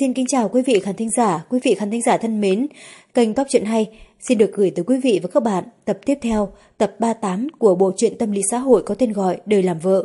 Xin kính chào quý vị khán thính giả, quý vị khán thính giả thân mến. Kênh Top Chuyện Hay xin được gửi tới quý vị và các bạn tập tiếp theo, tập 38 của bộ truyện tâm lý xã hội có tên gọi Đời làm vợ.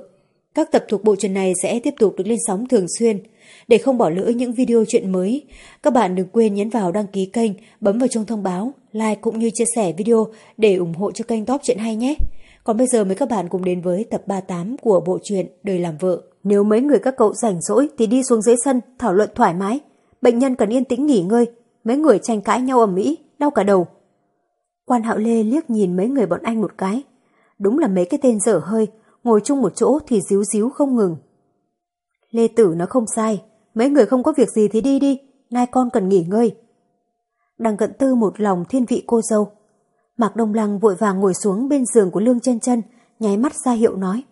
Các tập thuộc bộ truyện này sẽ tiếp tục được lên sóng thường xuyên. Để không bỏ lỡ những video chuyện mới, các bạn đừng quên nhấn vào đăng ký kênh, bấm vào chuông thông báo, like cũng như chia sẻ video để ủng hộ cho kênh Top Chuyện Hay nhé. Còn bây giờ mời các bạn cùng đến với tập 38 của bộ truyện Đời làm vợ. Nếu mấy người các cậu rảnh rỗi thì đi xuống dưới sân thảo luận thoải mái. Bệnh nhân cần yên tĩnh nghỉ ngơi. Mấy người tranh cãi nhau ầm ĩ, đau cả đầu. Quan Hạo Lê liếc nhìn mấy người bọn anh một cái. Đúng là mấy cái tên dở hơi, ngồi chung một chỗ thì díu díu không ngừng. Lê Tử nó không sai, mấy người không có việc gì thì đi đi, nay con cần nghỉ ngơi. Đằng cận tư một lòng thiên vị cô dâu. Mạc Đông Lăng vội vàng ngồi xuống bên giường của Lương chân chân, nháy mắt ra hiệu nói.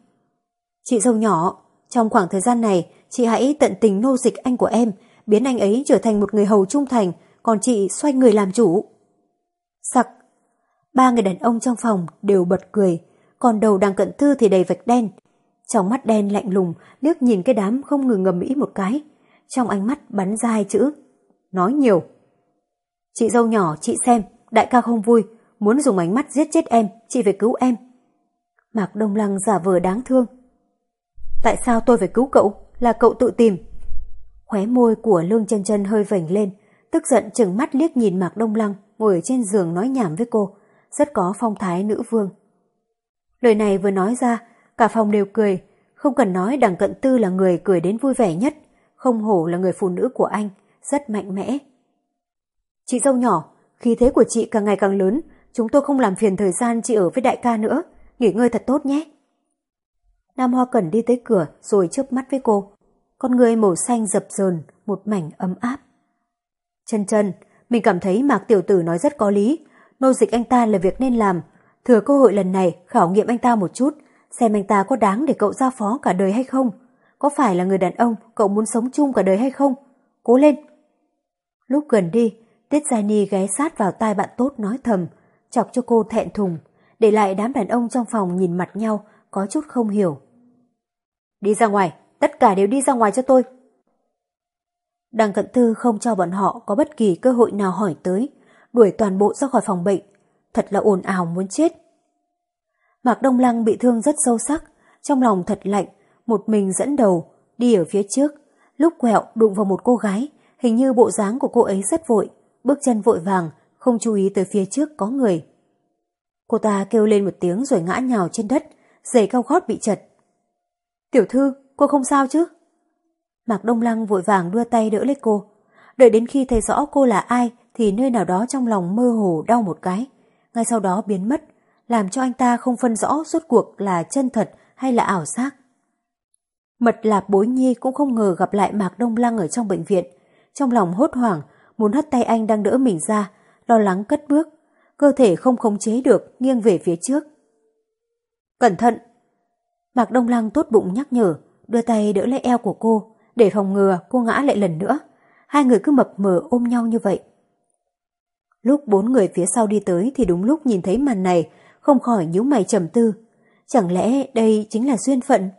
Chị dâu nhỏ, trong khoảng thời gian này, chị hãy tận tình nô dịch anh của em, biến anh ấy trở thành một người hầu trung thành, còn chị xoay người làm chủ. Sặc. Ba người đàn ông trong phòng đều bật cười, còn đầu đằng cận thư thì đầy vạch đen. Trong mắt đen lạnh lùng, liếc nhìn cái đám không ngừng ngầm ý một cái. Trong ánh mắt bắn ra hai chữ. Nói nhiều. Chị dâu nhỏ, chị xem, đại ca không vui, muốn dùng ánh mắt giết chết em, chị phải cứu em. Mạc Đông Lăng giả vờ đáng thương. Tại sao tôi phải cứu cậu? Là cậu tự tìm. Khóe môi của Lương chân chân hơi vểnh lên, tức giận chừng mắt liếc nhìn Mạc Đông Lăng ngồi ở trên giường nói nhảm với cô, rất có phong thái nữ vương. Lời này vừa nói ra, cả phòng đều cười, không cần nói đằng cận tư là người cười đến vui vẻ nhất, không hổ là người phụ nữ của anh, rất mạnh mẽ. Chị dâu nhỏ, khí thế của chị càng ngày càng lớn, chúng tôi không làm phiền thời gian chị ở với đại ca nữa, nghỉ ngơi thật tốt nhé. Nam Hoa Cẩn đi tới cửa rồi chớp mắt với cô. Con người màu xanh dập dờn, một mảnh ấm áp. Chân chân, mình cảm thấy Mạc Tiểu Tử nói rất có lý. Nô dịch anh ta là việc nên làm. Thừa cơ hội lần này khảo nghiệm anh ta một chút, xem anh ta có đáng để cậu giao phó cả đời hay không. Có phải là người đàn ông cậu muốn sống chung cả đời hay không? Cố lên! Lúc gần đi, Tiết Giai Ni ghé sát vào tai bạn tốt nói thầm, chọc cho cô thẹn thùng, để lại đám đàn ông trong phòng nhìn mặt nhau có chút không hiểu. Đi ra ngoài, tất cả đều đi ra ngoài cho tôi. Đằng cận tư không cho bọn họ có bất kỳ cơ hội nào hỏi tới, đuổi toàn bộ ra khỏi phòng bệnh. Thật là ồn ào muốn chết. Mạc Đông Lăng bị thương rất sâu sắc, trong lòng thật lạnh, một mình dẫn đầu, đi ở phía trước. Lúc quẹo đụng vào một cô gái, hình như bộ dáng của cô ấy rất vội, bước chân vội vàng, không chú ý tới phía trước có người. Cô ta kêu lên một tiếng rồi ngã nhào trên đất, giày cao gót bị chật. Tiểu thư, cô không sao chứ? Mạc Đông Lăng vội vàng đưa tay đỡ lấy cô. Đợi đến khi thấy rõ cô là ai thì nơi nào đó trong lòng mơ hồ đau một cái. Ngay sau đó biến mất, làm cho anh ta không phân rõ suốt cuộc là chân thật hay là ảo giác. Mật lạp bối nhi cũng không ngờ gặp lại Mạc Đông Lăng ở trong bệnh viện. Trong lòng hốt hoảng, muốn hất tay anh đang đỡ mình ra, lo lắng cất bước. Cơ thể không khống chế được, nghiêng về phía trước. Cẩn thận! Mạc Đông Lăng tốt bụng nhắc nhở, đưa tay đỡ lấy eo của cô, để phòng ngừa cô ngã lại lần nữa. Hai người cứ mập mờ ôm nhau như vậy. Lúc bốn người phía sau đi tới thì đúng lúc nhìn thấy màn này, không khỏi nhíu mày trầm tư. Chẳng lẽ đây chính là duyên phận?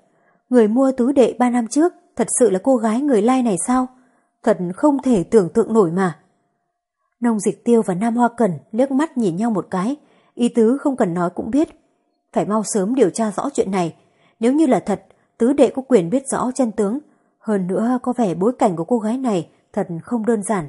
Người mua tứ đệ ba năm trước thật sự là cô gái người lai này sao? Thật không thể tưởng tượng nổi mà. Nông dịch tiêu và Nam Hoa Cần liếc mắt nhìn nhau một cái, ý tứ không cần nói cũng biết. Phải mau sớm điều tra rõ chuyện này. Nếu như là thật, tứ đệ có quyền biết rõ chân tướng. Hơn nữa có vẻ bối cảnh của cô gái này thật không đơn giản.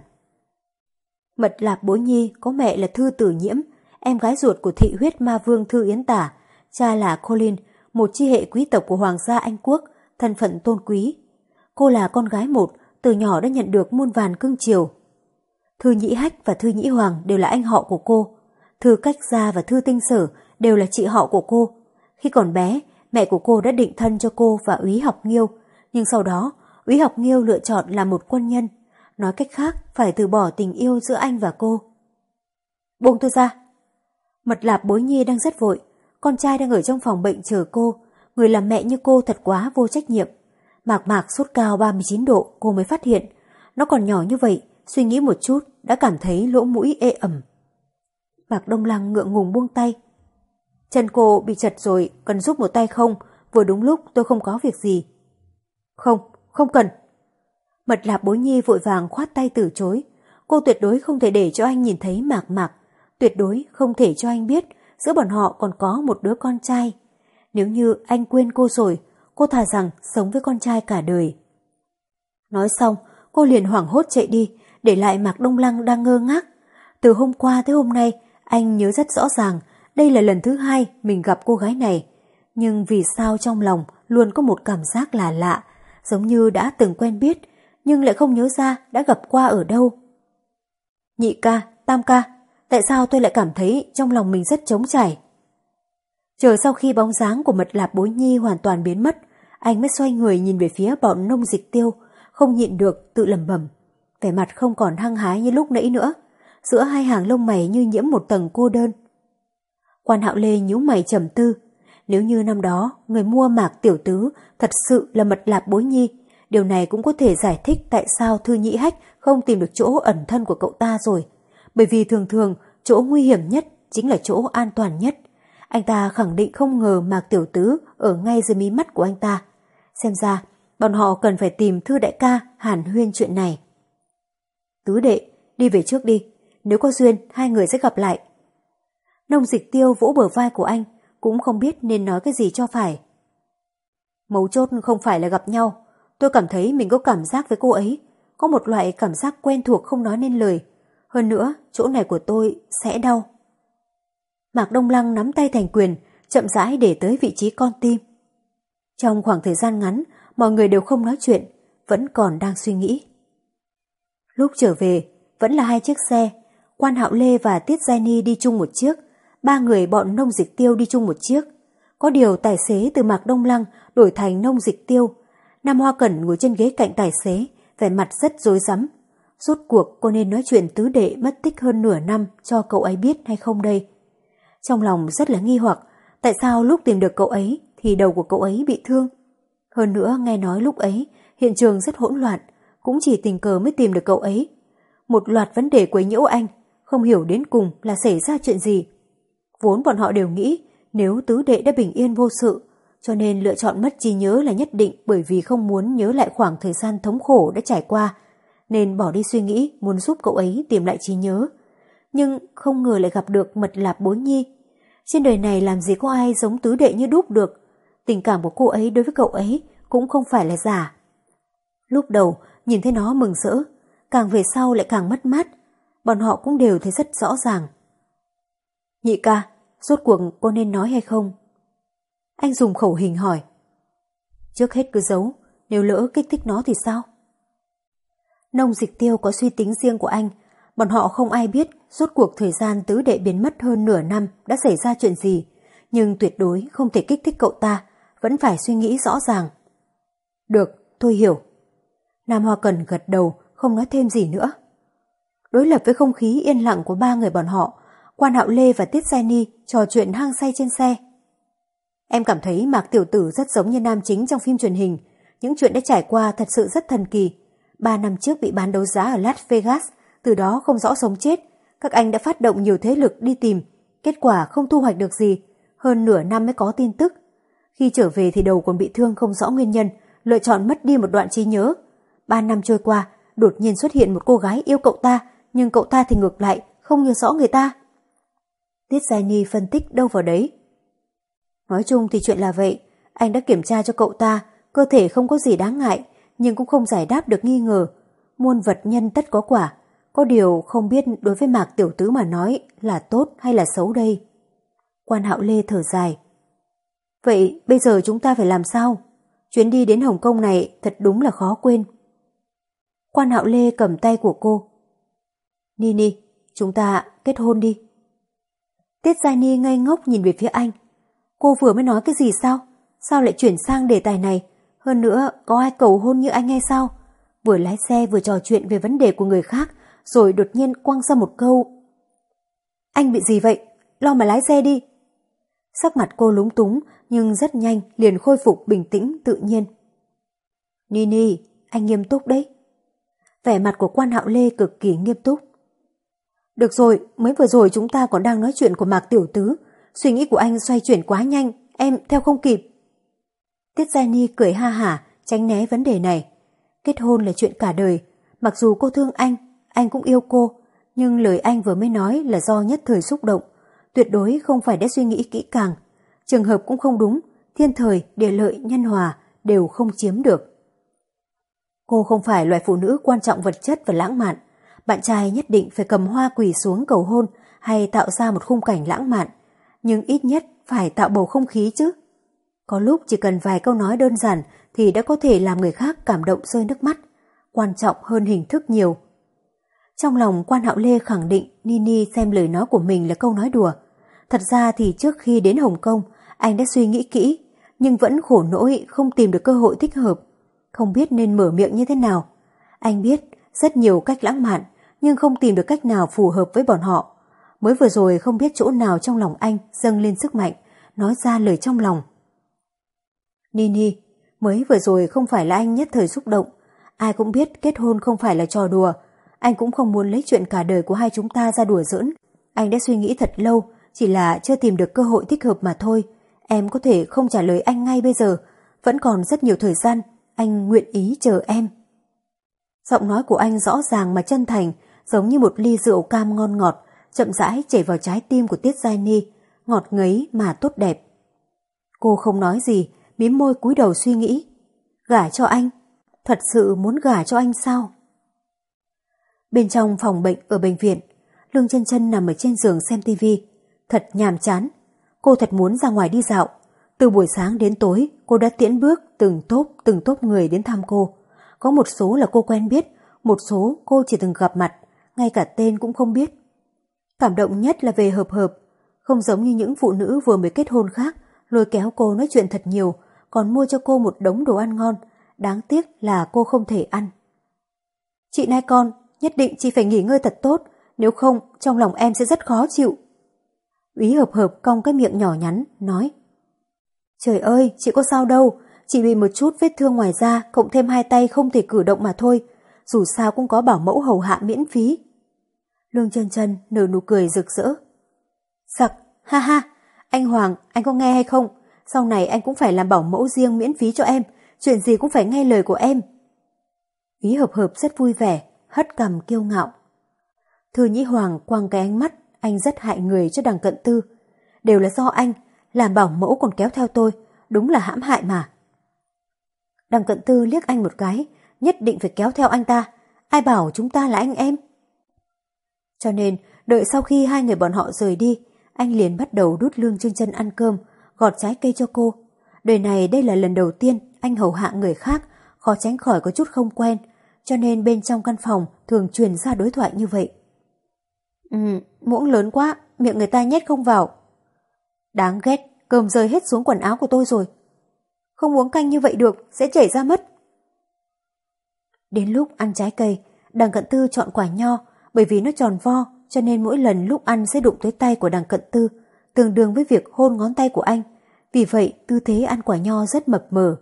Mật Lạp Bối Nhi có mẹ là Thư Tử Nhiễm, em gái ruột của thị huyết ma vương Thư Yến Tả, cha là Colin, một chi hệ quý tộc của Hoàng gia Anh Quốc, thân phận tôn quý. Cô là con gái một, từ nhỏ đã nhận được muôn vàn cưng chiều. Thư Nhĩ Hách và Thư Nhĩ Hoàng đều là anh họ của cô. Thư Cách Gia và Thư Tinh Sở đều là chị họ của cô. Khi còn bé, mẹ của cô đã định thân cho cô và úy học nghiêu, nhưng sau đó, úy học nghiêu lựa chọn là một quân nhân. Nói cách khác, phải từ bỏ tình yêu giữa anh và cô. Buông tôi ra. Mật lạp bối nhi đang rất vội, con trai đang ở trong phòng bệnh chờ cô, người làm mẹ như cô thật quá vô trách nhiệm. Mạc mạc sốt cao 39 độ cô mới phát hiện, nó còn nhỏ như vậy, suy nghĩ một chút đã cảm thấy lỗ mũi ê ẩm. Mạc Đông Lăng ngượng ngùng buông tay. Chân cô bị chật rồi, cần giúp một tay không? Vừa đúng lúc tôi không có việc gì. Không, không cần. Mật lạp bối nhi vội vàng khoát tay từ chối. Cô tuyệt đối không thể để cho anh nhìn thấy mạc mạc. Tuyệt đối không thể cho anh biết giữa bọn họ còn có một đứa con trai. Nếu như anh quên cô rồi, cô thà rằng sống với con trai cả đời. Nói xong, cô liền hoảng hốt chạy đi, để lại Mạc Đông Lăng đang ngơ ngác. Từ hôm qua tới hôm nay, anh nhớ rất rõ ràng, đây là lần thứ hai mình gặp cô gái này. Nhưng vì sao trong lòng luôn có một cảm giác là lạ, giống như đã từng quen biết, nhưng lại không nhớ ra đã gặp qua ở đâu. Nhị ca, tam ca, tại sao tôi lại cảm thấy trong lòng mình rất trống trải? Chờ sau khi bóng dáng của mật lạp bối nhi hoàn toàn biến mất, anh mới xoay người nhìn về phía bọn nông dịch tiêu, không nhịn được tự lẩm bẩm, vẻ mặt không còn hăng hái như lúc nãy nữa, giữa hai hàng lông mày như nhiễm một tầng cô đơn. Quan Hạo Lê nhíu mày trầm tư, nếu như năm đó người mua mạc tiểu tứ thật sự là mật lạp bối nhi, điều này cũng có thể giải thích tại sao Thư Nhĩ Hách không tìm được chỗ ẩn thân của cậu ta rồi, bởi vì thường thường chỗ nguy hiểm nhất chính là chỗ an toàn nhất. Anh ta khẳng định không ngờ Mạc Tiểu Tứ ở ngay dưới mí mắt của anh ta. Xem ra, bọn họ cần phải tìm Thư Đại ca hàn huyên chuyện này. Tứ đệ, đi về trước đi. Nếu có duyên, hai người sẽ gặp lại. Nông dịch tiêu vỗ bờ vai của anh, cũng không biết nên nói cái gì cho phải. Mấu chốt không phải là gặp nhau. Tôi cảm thấy mình có cảm giác với cô ấy. Có một loại cảm giác quen thuộc không nói nên lời. Hơn nữa, chỗ này của tôi sẽ đau. Mạc Đông Lăng nắm tay thành quyền, chậm rãi để tới vị trí con tim. Trong khoảng thời gian ngắn, mọi người đều không nói chuyện, vẫn còn đang suy nghĩ. Lúc trở về, vẫn là hai chiếc xe, quan hạo Lê và Tiết Giai Ni đi chung một chiếc, ba người bọn nông dịch tiêu đi chung một chiếc. Có điều tài xế từ Mạc Đông Lăng đổi thành nông dịch tiêu. Nam Hoa Cẩn ngồi trên ghế cạnh tài xế, vẻ mặt rất rối rắm. Rốt cuộc cô nên nói chuyện tứ đệ mất tích hơn nửa năm cho cậu ấy biết hay không đây? Trong lòng rất là nghi hoặc, tại sao lúc tìm được cậu ấy thì đầu của cậu ấy bị thương? Hơn nữa nghe nói lúc ấy hiện trường rất hỗn loạn, cũng chỉ tình cờ mới tìm được cậu ấy. Một loạt vấn đề quấy nhiễu anh, không hiểu đến cùng là xảy ra chuyện gì. Vốn bọn họ đều nghĩ nếu tứ đệ đã bình yên vô sự, cho nên lựa chọn mất trí nhớ là nhất định bởi vì không muốn nhớ lại khoảng thời gian thống khổ đã trải qua, nên bỏ đi suy nghĩ muốn giúp cậu ấy tìm lại trí nhớ. Nhưng không ngờ lại gặp được mật lạp bối nhi. Trên đời này làm gì có ai giống tứ đệ như đúc được. Tình cảm của cô ấy đối với cậu ấy cũng không phải là giả. Lúc đầu nhìn thấy nó mừng rỡ, càng về sau lại càng mất mát. Bọn họ cũng đều thấy rất rõ ràng. Nhị ca, rốt cuộc cô nên nói hay không? Anh dùng khẩu hình hỏi. Trước hết cứ giấu, nếu lỡ kích thích nó thì sao? Nông dịch tiêu có suy tính riêng của anh, bọn họ không ai biết rốt cuộc thời gian tứ đệ biến mất hơn nửa năm đã xảy ra chuyện gì, nhưng tuyệt đối không thể kích thích cậu ta, vẫn phải suy nghĩ rõ ràng. Được, tôi hiểu. Nam Hoa Cần gật đầu, không nói thêm gì nữa. Đối lập với không khí yên lặng của ba người bọn họ, quan hạo Lê và Tiết Giai Ni trò chuyện hang say trên xe. Em cảm thấy Mạc Tiểu Tử rất giống như nam chính trong phim truyền hình, những chuyện đã trải qua thật sự rất thần kỳ. Ba năm trước bị bán đấu giá ở Las Vegas, từ đó không rõ sống chết. Các anh đã phát động nhiều thế lực đi tìm, kết quả không thu hoạch được gì. Hơn nửa năm mới có tin tức. Khi trở về thì đầu còn bị thương không rõ nguyên nhân, lựa chọn mất đi một đoạn trí nhớ. Ba năm trôi qua, đột nhiên xuất hiện một cô gái yêu cậu ta, nhưng cậu ta thì ngược lại, không nhớ rõ người ta. Tiết Giai Ni phân tích đâu vào đấy. Nói chung thì chuyện là vậy, anh đã kiểm tra cho cậu ta, cơ thể không có gì đáng ngại, nhưng cũng không giải đáp được nghi ngờ. Muôn vật nhân tất có quả, có điều không biết đối với Mạc Tiểu Tứ mà nói là tốt hay là xấu đây. Quan Hạo Lê thở dài. Vậy bây giờ chúng ta phải làm sao? Chuyến đi đến Hồng Kông này thật đúng là khó quên. Quan Hạo Lê cầm tay của cô. Nini, chúng ta kết hôn đi. Tiết Giai Ni ngây ngốc nhìn về phía anh. Cô vừa mới nói cái gì sao? Sao lại chuyển sang đề tài này? Hơn nữa, có ai cầu hôn như anh hay sao? Vừa lái xe vừa trò chuyện về vấn đề của người khác, rồi đột nhiên quăng ra một câu. Anh bị gì vậy? Lo mà lái xe đi. Sắc mặt cô lúng túng, nhưng rất nhanh liền khôi phục bình tĩnh tự nhiên. Nini, anh nghiêm túc đấy. Vẻ mặt của quan hạo lê cực kỳ nghiêm túc. Được rồi, mới vừa rồi chúng ta còn đang nói chuyện của Mạc Tiểu Tứ. Suy nghĩ của anh xoay chuyển quá nhanh, em theo không kịp. Tiết Gia Ni cười ha hả, tránh né vấn đề này. Kết hôn là chuyện cả đời. Mặc dù cô thương anh, anh cũng yêu cô, nhưng lời anh vừa mới nói là do nhất thời xúc động. Tuyệt đối không phải đã suy nghĩ kỹ càng. Trường hợp cũng không đúng, thiên thời, địa lợi, nhân hòa đều không chiếm được. Cô không phải loại phụ nữ quan trọng vật chất và lãng mạn. Bạn trai nhất định phải cầm hoa quỳ xuống cầu hôn hay tạo ra một khung cảnh lãng mạn. Nhưng ít nhất phải tạo bầu không khí chứ. Có lúc chỉ cần vài câu nói đơn giản thì đã có thể làm người khác cảm động rơi nước mắt. Quan trọng hơn hình thức nhiều. Trong lòng quan hạo Lê khẳng định Nini xem lời nói của mình là câu nói đùa. Thật ra thì trước khi đến Hồng Kông, anh đã suy nghĩ kỹ, nhưng vẫn khổ nỗi không tìm được cơ hội thích hợp. Không biết nên mở miệng như thế nào. Anh biết rất nhiều cách lãng mạn, nhưng không tìm được cách nào phù hợp với bọn họ. Mới vừa rồi không biết chỗ nào trong lòng anh dâng lên sức mạnh, nói ra lời trong lòng. Nini, mới vừa rồi không phải là anh nhất thời xúc động. Ai cũng biết kết hôn không phải là trò đùa. Anh cũng không muốn lấy chuyện cả đời của hai chúng ta ra đùa giỡn. Anh đã suy nghĩ thật lâu, chỉ là chưa tìm được cơ hội thích hợp mà thôi. Em có thể không trả lời anh ngay bây giờ. Vẫn còn rất nhiều thời gian, anh nguyện ý chờ em. Giọng nói của anh rõ ràng mà chân thành, giống như một ly rượu cam ngon ngọt, chậm rãi chảy vào trái tim của Tiết Giai Ni, ngọt ngấy mà tốt đẹp. Cô không nói gì, mím môi cúi đầu suy nghĩ. Gả cho anh? Thật sự muốn gả cho anh sao? Bên trong phòng bệnh ở bệnh viện, Lương chân chân nằm ở trên giường xem tivi, thật nhàm chán. Cô thật muốn ra ngoài đi dạo. Từ buổi sáng đến tối, cô đã tiễn bước từng tốp từng tốp người đến thăm cô. Có một số là cô quen biết, một số cô chỉ từng gặp mặt, ngay cả tên cũng không biết. Cảm động nhất là về hợp hợp, không giống như những phụ nữ vừa mới kết hôn khác, lôi kéo cô nói chuyện thật nhiều, còn mua cho cô một đống đồ ăn ngon, đáng tiếc là cô không thể ăn. Chị nai con, nhất định chị phải nghỉ ngơi thật tốt, nếu không trong lòng em sẽ rất khó chịu. Úy hợp hợp cong cái miệng nhỏ nhắn, nói Trời ơi, chị có sao đâu, chỉ bị một chút vết thương ngoài da, cộng thêm hai tay không thể cử động mà thôi, dù sao cũng có bảo mẫu hầu hạ miễn phí. Lương chân chân nở nụ cười rực rỡ. Sặc, ha ha, anh Hoàng, anh có nghe hay không? Sau này anh cũng phải làm bảo mẫu riêng miễn phí cho em, chuyện gì cũng phải nghe lời của em. Ý hợp hợp rất vui vẻ, hất cằm kiêu ngạo. Thư Nhĩ Hoàng quăng cái ánh mắt, anh rất hại người cho đằng cận tư. Đều là do anh, làm bảo mẫu còn kéo theo tôi, đúng là hãm hại mà. Đằng cận tư liếc anh một cái, nhất định phải kéo theo anh ta. Ai bảo chúng ta là anh em? Cho nên, đợi sau khi hai người bọn họ rời đi, anh liền bắt đầu đút lương chân chân ăn cơm, gọt trái cây cho cô. Đời này đây là lần đầu tiên anh hầu hạ người khác, khó tránh khỏi có chút không quen, cho nên bên trong căn phòng thường truyền ra đối thoại như vậy. Ừ, muỗng lớn quá, miệng người ta nhét không vào. Đáng ghét, cơm rơi hết xuống quần áo của tôi rồi. Không uống canh như vậy được, sẽ chảy ra mất. Đến lúc ăn trái cây, đằng cận tư chọn quả nho, bởi vì nó tròn vo, cho nên mỗi lần lúc ăn sẽ đụng tới tay của đằng cận tư, tương đương với việc hôn ngón tay của anh. Vì vậy, tư thế ăn quả nho rất mập mờ.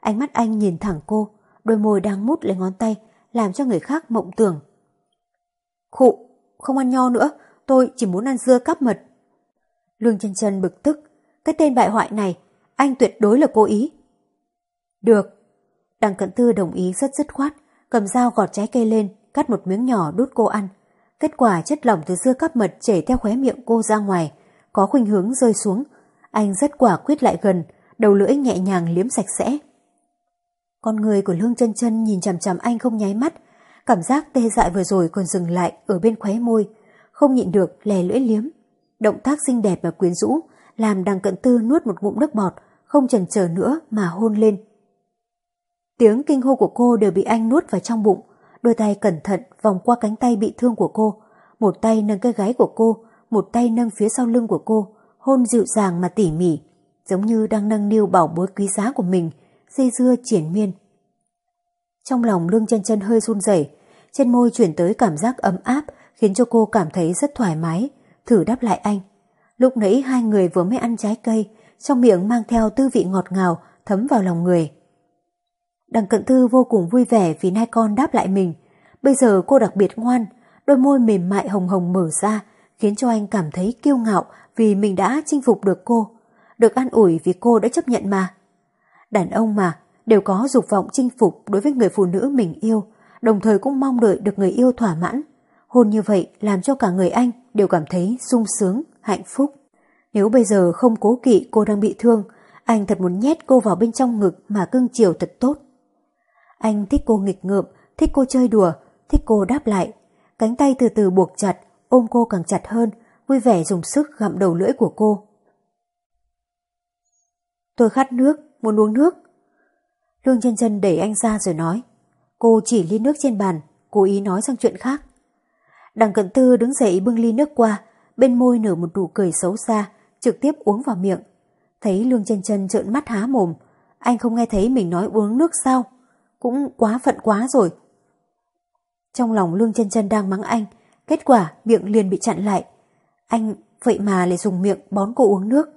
Ánh mắt anh nhìn thẳng cô, đôi môi đang mút lấy ngón tay, làm cho người khác mộng tưởng. Khụ, không ăn nho nữa, tôi chỉ muốn ăn dưa cắp mật. Lương chân chân bực tức, cái tên bại hoại này, anh tuyệt đối là cố ý. Được. Đằng cận tư đồng ý rất dứt khoát, cầm dao gọt trái cây lên, cắt một miếng nhỏ đút cô ăn. Kết quả chất lỏng từ dưa cắp mật chảy theo khóe miệng cô ra ngoài, có khuynh hướng rơi xuống. Anh rất quả quyết lại gần, đầu lưỡi nhẹ nhàng liếm sạch sẽ. Con người của Lương chân chân nhìn chằm chằm anh không nháy mắt, cảm giác tê dại vừa rồi còn dừng lại ở bên khóe môi, không nhịn được lè lưỡi liếm. Động tác xinh đẹp và quyến rũ, làm đằng cận tư nuốt một ngụm nước bọt, không chần chờ nữa mà hôn lên. Tiếng kinh hô của cô đều bị anh nuốt vào trong bụng, đôi tay cẩn thận vòng qua cánh tay bị thương của cô, một tay nâng cái gáy của cô, một tay nâng phía sau lưng của cô, hôn dịu dàng mà tỉ mỉ, giống như đang nâng niu bảo bối quý giá của mình, dây dưa triển miên. Trong lòng lương chân chân hơi run rẩy, trên môi chuyển tới cảm giác ấm áp khiến cho cô cảm thấy rất thoải mái, thử đáp lại anh. Lúc nãy hai người vừa mới ăn trái cây, trong miệng mang theo tư vị ngọt ngào thấm vào lòng người. Đằng cận thư vô cùng vui vẻ vì nai con đáp lại mình. Bây giờ cô đặc biệt ngoan, đôi môi mềm mại hồng hồng mở ra, khiến cho anh cảm thấy kiêu ngạo vì mình đã chinh phục được cô. Được an ủi vì cô đã chấp nhận mà. Đàn ông mà, đều có dục vọng chinh phục đối với người phụ nữ mình yêu, đồng thời cũng mong đợi được người yêu thỏa mãn. Hôn như vậy làm cho cả người anh đều cảm thấy sung sướng, hạnh phúc. Nếu bây giờ không cố kỵ cô đang bị thương, anh thật muốn nhét cô vào bên trong ngực mà cưng chiều thật tốt. Anh thích cô nghịch ngợm, thích cô chơi đùa, thích cô đáp lại. Cánh tay từ từ buộc chặt, ôm cô càng chặt hơn, vui vẻ dùng sức gặm đầu lưỡi của cô. Tôi khát nước, muốn uống nước. Lương chân chân đẩy anh ra rồi nói. Cô chỉ ly nước trên bàn, cố ý nói sang chuyện khác. Đằng cận tư đứng dậy bưng ly nước qua, bên môi nở một nụ cười xấu xa, trực tiếp uống vào miệng. Thấy Lương chân chân trợn mắt há mồm, anh không nghe thấy mình nói uống nước sao? Cũng quá phận quá rồi. Trong lòng Lương chân chân đang mắng anh, kết quả miệng liền bị chặn lại. Anh vậy mà lại dùng miệng bón cô uống nước.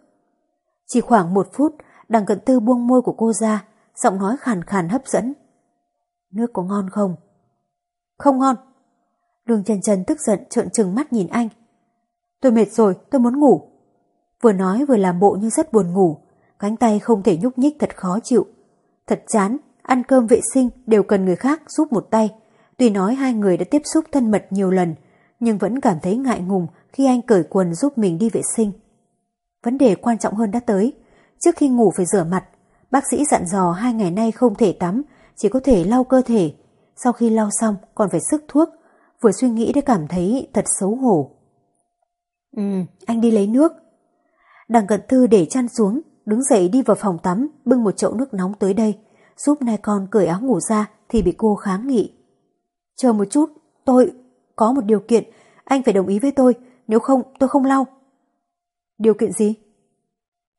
Chỉ khoảng một phút, đằng cận tư buông môi của cô ra, giọng nói khàn khàn hấp dẫn. Nước có ngon không? Không ngon. Lương chân chân tức giận trợn trừng mắt nhìn anh. Tôi mệt rồi, tôi muốn ngủ. Vừa nói vừa làm bộ như rất buồn ngủ, cánh tay không thể nhúc nhích thật khó chịu. Thật chán, ăn cơm vệ sinh đều cần người khác giúp một tay. Tuy nói hai người đã tiếp xúc thân mật nhiều lần, nhưng vẫn cảm thấy ngại ngùng khi anh cởi quần giúp mình đi vệ sinh. Vấn đề quan trọng hơn đã tới. Trước khi ngủ phải rửa mặt, bác sĩ dặn dò hai ngày nay không thể tắm, chỉ có thể lau cơ thể. Sau khi lau xong còn phải sức thuốc, vừa suy nghĩ đã cảm thấy thật xấu hổ. Ừ, anh đi lấy nước. Đằng cận thư để chăn xuống, đứng dậy đi vào phòng tắm, bưng một chậu nước nóng tới đây, giúp nai con cởi áo ngủ ra thì bị cô kháng nghị. Chờ một chút, tôi có một điều kiện, anh phải đồng ý với tôi, nếu không tôi không lau. Điều kiện gì?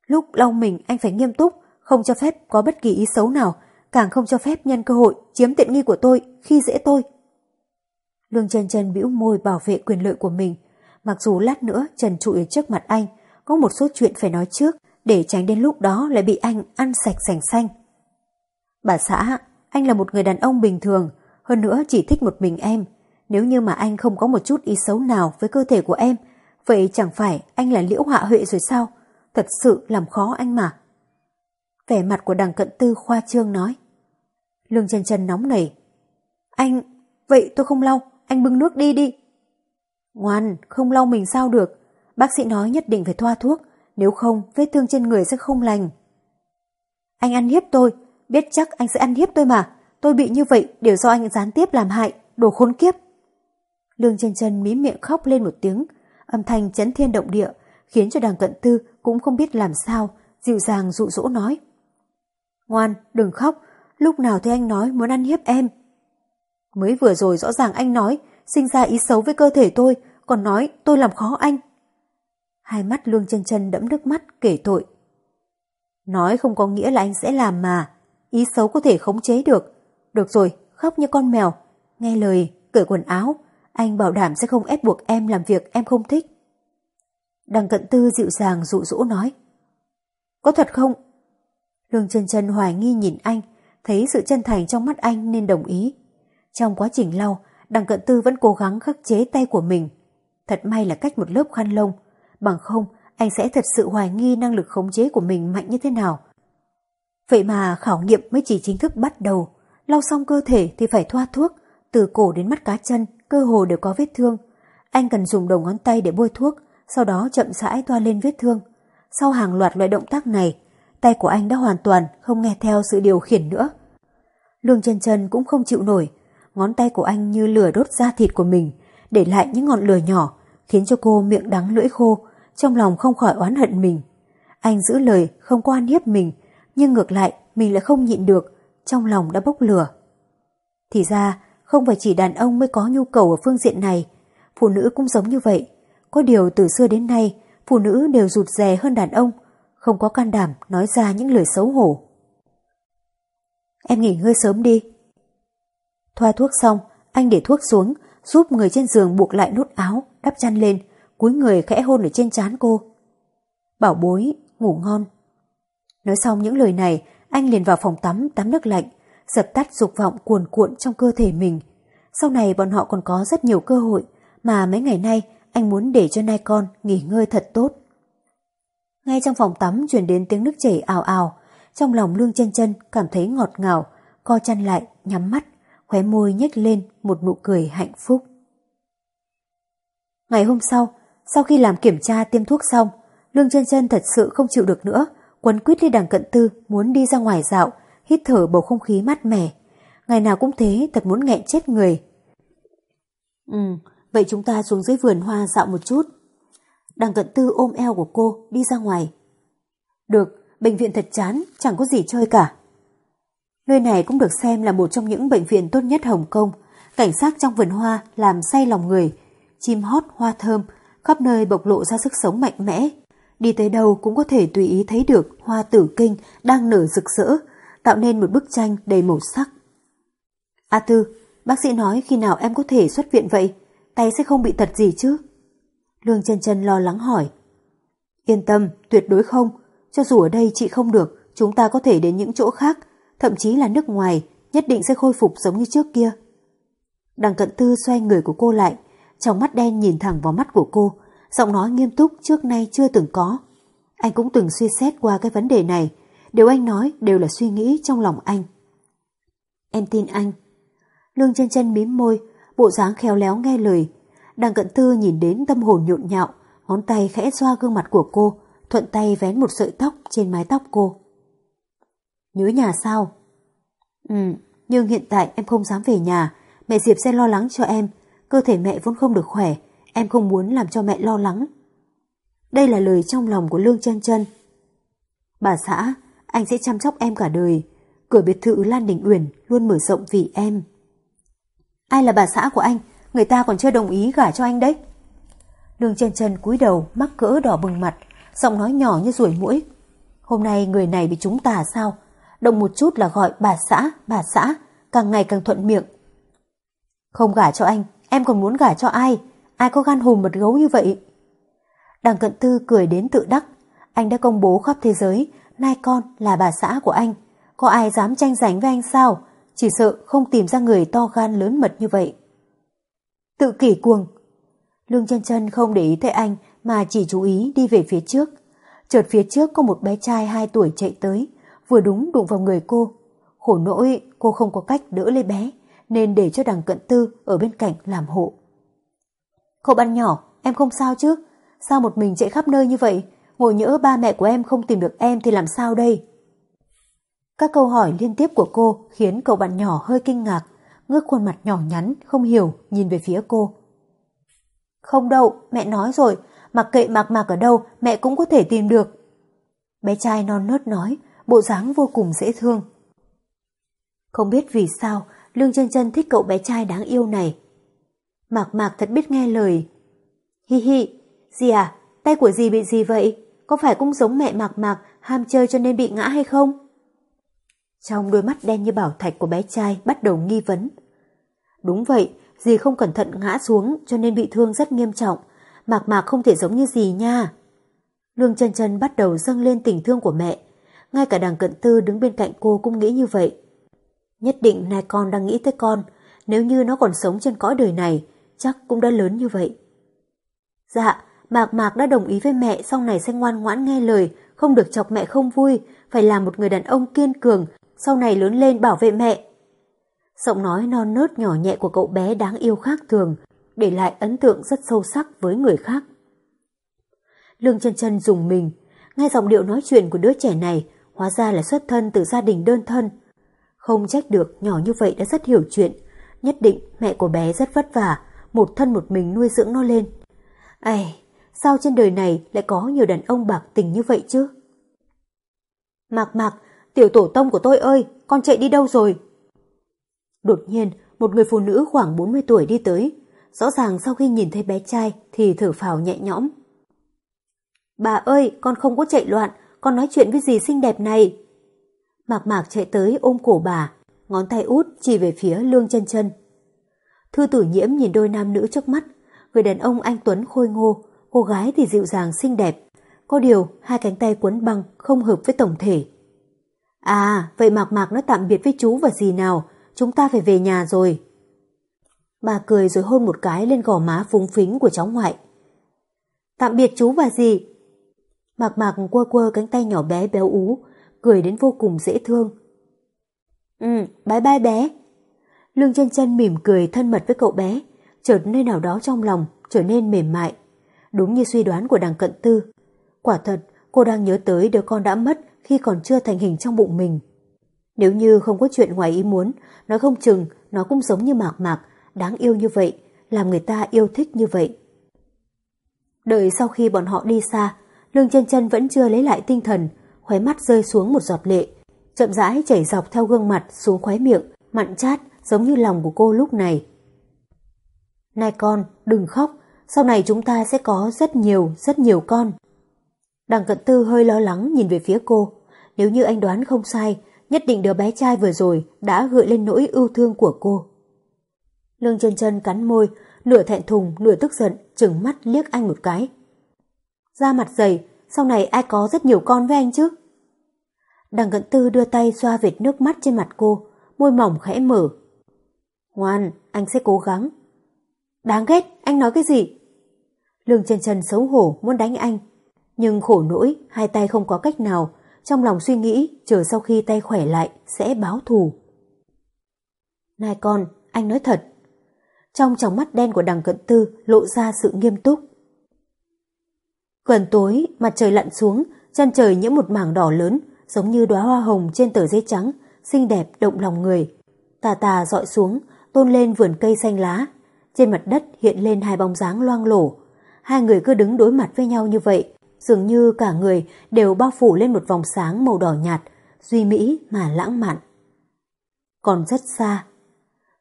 Lúc lau mình anh phải nghiêm túc, không cho phép có bất kỳ ý xấu nào, càng không cho phép nhân cơ hội chiếm tiện nghi của tôi, khi dễ tôi. Lương trần trần bĩu môi bảo vệ quyền lợi của mình, mặc dù lát nữa trần trụi ở trước mặt anh, có một số chuyện phải nói trước, để tránh đến lúc đó lại bị anh ăn sạch sành xanh. Bà xã, anh là một người đàn ông bình thường, hơn nữa chỉ thích một mình em. Nếu như mà anh không có một chút ý xấu nào với cơ thể của em, vậy chẳng phải anh là liễu hạ huệ rồi sao? Thật sự làm khó anh mà. Vẻ mặt của đằng cận tư khoa trương nói. Lương chân chân nóng nảy. Anh, vậy tôi không lau, anh bưng nước đi đi. Ngoan, không lau mình sao được. Bác sĩ nói nhất định phải thoa thuốc, nếu không vết thương trên người sẽ không lành. Anh ăn hiếp tôi, biết chắc anh sẽ ăn hiếp tôi mà. Tôi bị như vậy đều do anh gián tiếp làm hại, đồ khốn kiếp. Lương chân chân mí miệng khóc lên một tiếng, âm thanh chấn thiên động địa, khiến cho đằng cận tư cũng không biết làm sao, dịu dàng dụ dỗ nói. Ngoan, đừng khóc, lúc nào thấy anh nói muốn ăn hiếp em. Mới vừa rồi rõ ràng anh nói, sinh ra ý xấu với cơ thể tôi, còn nói tôi làm khó anh. Hai mắt Lương chân chân đẫm nước mắt kể tội. Nói không có nghĩa là anh sẽ làm mà, ý xấu có thể khống chế được. Được rồi, khóc như con mèo, nghe lời, cởi quần áo, anh bảo đảm sẽ không ép buộc em làm việc em không thích. Đằng cận tư dịu dàng dụ dỗ nói. Có thật không? Lương chân chân hoài nghi nhìn anh, thấy sự chân thành trong mắt anh nên đồng ý. Trong quá trình lau, đằng cận tư vẫn cố gắng khắc chế tay của mình. Thật may là cách một lớp khăn lông, bằng không anh sẽ thật sự hoài nghi năng lực khống chế của mình mạnh như thế nào. Vậy mà khảo nghiệm mới chỉ chính thức bắt đầu, lau xong cơ thể thì phải thoa thuốc, từ cổ đến mắt cá chân, cơ hồ đều có vết thương. Anh cần dùng đầu ngón tay để bôi thuốc, sau đó chậm rãi toa lên vết thương. Sau hàng loạt loại động tác này, tay của anh đã hoàn toàn không nghe theo sự điều khiển nữa. Lương chân chân cũng không chịu nổi, ngón tay của anh như lửa đốt da thịt của mình, để lại những ngọn lửa nhỏ, khiến cho cô miệng đắng lưỡi khô, trong lòng không khỏi oán hận mình. Anh giữ lời không quan hiếp mình, nhưng ngược lại mình lại không nhịn được, trong lòng đã bốc lửa. Thì ra, không phải chỉ đàn ông mới có nhu cầu ở phương diện này, phụ nữ cũng giống như vậy. Có điều từ xưa đến nay, phụ nữ đều rụt rè hơn đàn ông, không có can đảm nói ra những lời xấu hổ. Em nghỉ ngơi sớm đi. Thoa thuốc xong, anh để thuốc xuống, giúp người trên giường buộc lại nút áo, đắp chăn lên, cúi người khẽ hôn ở trên trán cô. Bảo bối, ngủ ngon. Nói xong những lời này, anh liền vào phòng tắm, tắm nước lạnh, dập tắt dục vọng cuồn cuộn trong cơ thể mình. Sau này bọn họ còn có rất nhiều cơ hội, mà mấy ngày nay anh muốn để cho nai con nghỉ ngơi thật tốt. Ngay trong phòng tắm truyền đến tiếng nước chảy ào ào, Trong lòng Lương chân chân cảm thấy ngọt ngào, co chăn lại, nhắm mắt, khóe môi nhếch lên một nụ cười hạnh phúc. Ngày hôm sau, sau khi làm kiểm tra tiêm thuốc xong, Lương chân chân thật sự không chịu được nữa, quấn quýt đi đằng cận tư muốn đi ra ngoài dạo, hít thở bầu không khí mát mẻ. Ngày nào cũng thế, thật muốn nghẹn chết người. Ừ, vậy chúng ta xuống dưới vườn hoa dạo một chút. Đằng cận tư ôm eo của cô đi ra ngoài. Được, bệnh viện thật chán, chẳng có gì chơi cả. Nơi này cũng được xem là một trong những bệnh viện tốt nhất Hồng Kông. Cảnh sát trong vườn hoa làm say lòng người. Chim hót, hoa thơm, khắp nơi bộc lộ ra sức sống mạnh mẽ. Đi tới đâu cũng có thể tùy ý thấy được hoa tử kinh đang nở rực rỡ, tạo nên một bức tranh đầy màu sắc. A Tư, bác sĩ nói khi nào em có thể xuất viện vậy? Tay sẽ không bị tật gì chứ? Lương chân chân lo lắng hỏi. Yên tâm, tuyệt đối không. Cho dù ở đây chị không được, chúng ta có thể đến những chỗ khác, thậm chí là nước ngoài, nhất định sẽ khôi phục giống như trước kia. Đằng cận tư xoay người của cô lại, trong mắt đen nhìn thẳng vào mắt của cô, giọng nói nghiêm túc trước nay chưa từng có. Anh cũng từng suy xét qua cái vấn đề này, điều anh nói đều là suy nghĩ trong lòng anh. Em tin anh. Lương chân chân mím môi, bộ dáng khéo léo nghe lời. Đằng cận tư nhìn đến tâm hồn nhộn nhạo, ngón tay khẽ xoa gương mặt của cô, thuận tay vén một sợi tóc trên mái tóc cô. Nhớ nhà sao? Ừ, nhưng hiện tại em không dám về nhà, mẹ Diệp sẽ lo lắng cho em, cơ thể mẹ vốn không được khỏe, em không muốn làm cho mẹ lo lắng. Đây là lời trong lòng của Lương chân chân. Bà xã, anh sẽ chăm sóc em cả đời, cửa biệt thự Lan Đình Uyển luôn mở rộng vì em. Ai là bà xã của anh, người ta còn chưa đồng ý gả cho anh đấy. Lương chân chân cúi đầu, mắc cỡ đỏ bừng mặt, giọng nói nhỏ như ruồi mũi. Hôm nay người này bị chúng tà sao? Động một chút là gọi bà xã, bà xã, càng ngày càng thuận miệng. Không gả cho anh, em còn muốn gả cho ai? Ai có gan hùm mật gấu như vậy? Đằng cận tư cười đến tự đắc. Anh đã công bố khắp thế giới, nai con là bà xã của anh. Có ai dám tranh giành với anh sao? Chỉ sợ không tìm ra người to gan lớn mật như vậy. Tự kỷ cuồng. Lương chân chân không để ý thấy anh mà chỉ chú ý đi về phía trước. Chợt phía trước có một bé trai 2 tuổi chạy tới, vừa đúng đụng vào người cô. Khổ nỗi cô không có cách đỡ lấy bé, nên để cho đằng cận tư ở bên cạnh làm hộ. Cậu bạn nhỏ, em không sao chứ? Sao một mình chạy khắp nơi như vậy? Ngồi nhỡ ba mẹ của em không tìm được em thì làm sao đây? Các câu hỏi liên tiếp của cô khiến cậu bạn nhỏ hơi kinh ngạc, ngước khuôn mặt nhỏ nhắn, không hiểu, nhìn về phía cô. Không đâu, mẹ nói rồi, mặc kệ mạc mạc ở đâu, mẹ cũng có thể tìm được. Bé trai non nớt nói, bộ dáng vô cùng dễ thương. Không biết vì sao, Lương chân chân thích cậu bé trai đáng yêu này. Mạc mạc thật biết nghe lời. Hi hi, gì à, tay của gì bị gì vậy? Có phải cũng giống mẹ mạc mạc ham chơi cho nên bị ngã hay không? Trong đôi mắt đen như bảo thạch của bé trai bắt đầu nghi vấn. Đúng vậy, dì không cẩn thận ngã xuống cho nên bị thương rất nghiêm trọng. Mạc mạc không thể giống như dì nha. Lương chân chân bắt đầu dâng lên tình thương của mẹ. Ngay cả đằng cận tư đứng bên cạnh cô cũng nghĩ như vậy. Nhất định nai con đang nghĩ tới con, nếu như nó còn sống trên cõi đời này, chắc cũng đã lớn như vậy. Dạ, Mạc Mạc đã đồng ý với mẹ sau này sẽ ngoan ngoãn nghe lời, không được chọc mẹ không vui, phải làm một người đàn ông kiên cường, sau này lớn lên bảo vệ mẹ. Giọng nói non nớt nhỏ nhẹ của cậu bé đáng yêu khác thường, để lại ấn tượng rất sâu sắc với người khác. Lương chân chân dùng mình, nghe giọng điệu nói chuyện của đứa trẻ này, hóa ra là xuất thân từ gia đình đơn thân. Không trách được nhỏ như vậy đã rất hiểu chuyện, nhất định mẹ của bé rất vất vả, một thân một mình nuôi dưỡng nó lên. Ây, sao trên đời này lại có nhiều đàn ông bạc tình như vậy chứ? Mạc mạc, tiểu tổ tông của tôi ơi, con chạy đi đâu rồi? Đột nhiên, một người phụ nữ khoảng 40 tuổi đi tới. Rõ ràng sau khi nhìn thấy bé trai thì thở phào nhẹ nhõm. Bà ơi, con không có chạy loạn, con nói chuyện với gì xinh đẹp này. Mạc mạc chạy tới ôm cổ bà, ngón tay út chỉ về phía lương chân chân. Thư tử nhiễm nhìn đôi nam nữ trước mắt, người đàn ông anh Tuấn khôi ngô, cô gái thì dịu dàng xinh đẹp. Có điều, hai cánh tay quấn băng không hợp với tổng thể. À, vậy Mạc Mạc nói tạm biệt với chú và gì nào, chúng ta phải về nhà rồi. Bà cười rồi hôn một cái lên gò má phúng phính của cháu ngoại. Tạm biệt chú và dì. Mạc Mạc quơ quơ cánh tay nhỏ bé béo ú, cười đến vô cùng dễ thương. Ừ, bye bye bé. Lương chân chân mỉm cười thân mật với cậu bé, chợt nơi nào đó trong lòng trở nên mềm mại. Đúng như suy đoán của đằng cận tư. Quả thật, cô đang nhớ tới đứa con đã mất khi còn chưa thành hình trong bụng mình. Nếu như không có chuyện ngoài ý muốn, nó không chừng nó cũng giống như mạc mạc, đáng yêu như vậy, làm người ta yêu thích như vậy. Đợi sau khi bọn họ đi xa, Lương chân chân vẫn chưa lấy lại tinh thần, khóe mắt rơi xuống một giọt lệ, chậm rãi chảy dọc theo gương mặt xuống khóe miệng, mặn chát giống như lòng của cô lúc này. Này con, đừng khóc, sau này chúng ta sẽ có rất nhiều, rất nhiều con. Đằng cận tư hơi lo lắng nhìn về phía cô, nếu như anh đoán không sai, nhất định đứa bé trai vừa rồi đã gợi lên nỗi ưu thương của cô. Lương chân chân cắn môi, nửa thẹn thùng, nửa tức giận, trừng mắt liếc anh một cái. Da mặt dày, sau này ai có rất nhiều con với anh chứ? Đằng cận tư đưa tay xoa vệt nước mắt trên mặt cô, môi mỏng khẽ mở. Ngoan, anh sẽ cố gắng. Đáng ghét, anh nói cái gì? Lương chân chân xấu hổ muốn đánh anh. Nhưng khổ nỗi, hai tay không có cách nào, trong lòng suy nghĩ chờ sau khi tay khỏe lại sẽ báo thù. Này con, anh nói thật. Trong tròng mắt đen của đằng cận tư lộ ra sự nghiêm túc. Gần tối, mặt trời lặn xuống, chân trời nhiễm một mảng đỏ lớn, giống như đóa hoa hồng trên tờ giấy trắng, xinh đẹp động lòng người. Tà tà dọi xuống, tôn lên vườn cây xanh lá. Trên mặt đất hiện lên hai bóng dáng loang lổ. Hai người cứ đứng đối mặt với nhau như vậy, dường như cả người đều bao phủ lên một vòng sáng màu đỏ nhạt, duy mỹ mà lãng mạn. Còn rất xa.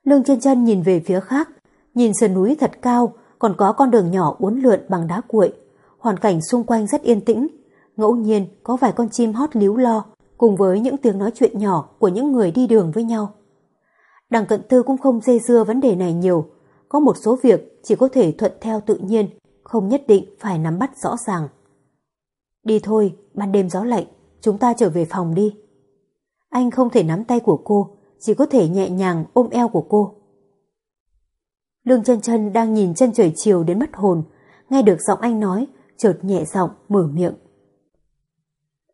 Lương chân chân nhìn về phía khác, nhìn sườn núi thật cao, còn có con đường nhỏ uốn lượn bằng đá cuội. Hoàn cảnh xung quanh rất yên tĩnh, ngẫu nhiên có vài con chim hót líu lo, cùng với những tiếng nói chuyện nhỏ của những người đi đường với nhau. Đằng cận tư cũng không dây dưa vấn đề này nhiều, có một số việc chỉ có thể thuận theo tự nhiên, không nhất định phải nắm bắt rõ ràng. Đi thôi, ban đêm gió lạnh, chúng ta trở về phòng đi. Anh không thể nắm tay của cô, chỉ có thể nhẹ nhàng ôm eo của cô. Lương chân chân đang nhìn chân trời chiều đến mất hồn, nghe được giọng anh nói, chợt nhẹ giọng mở miệng.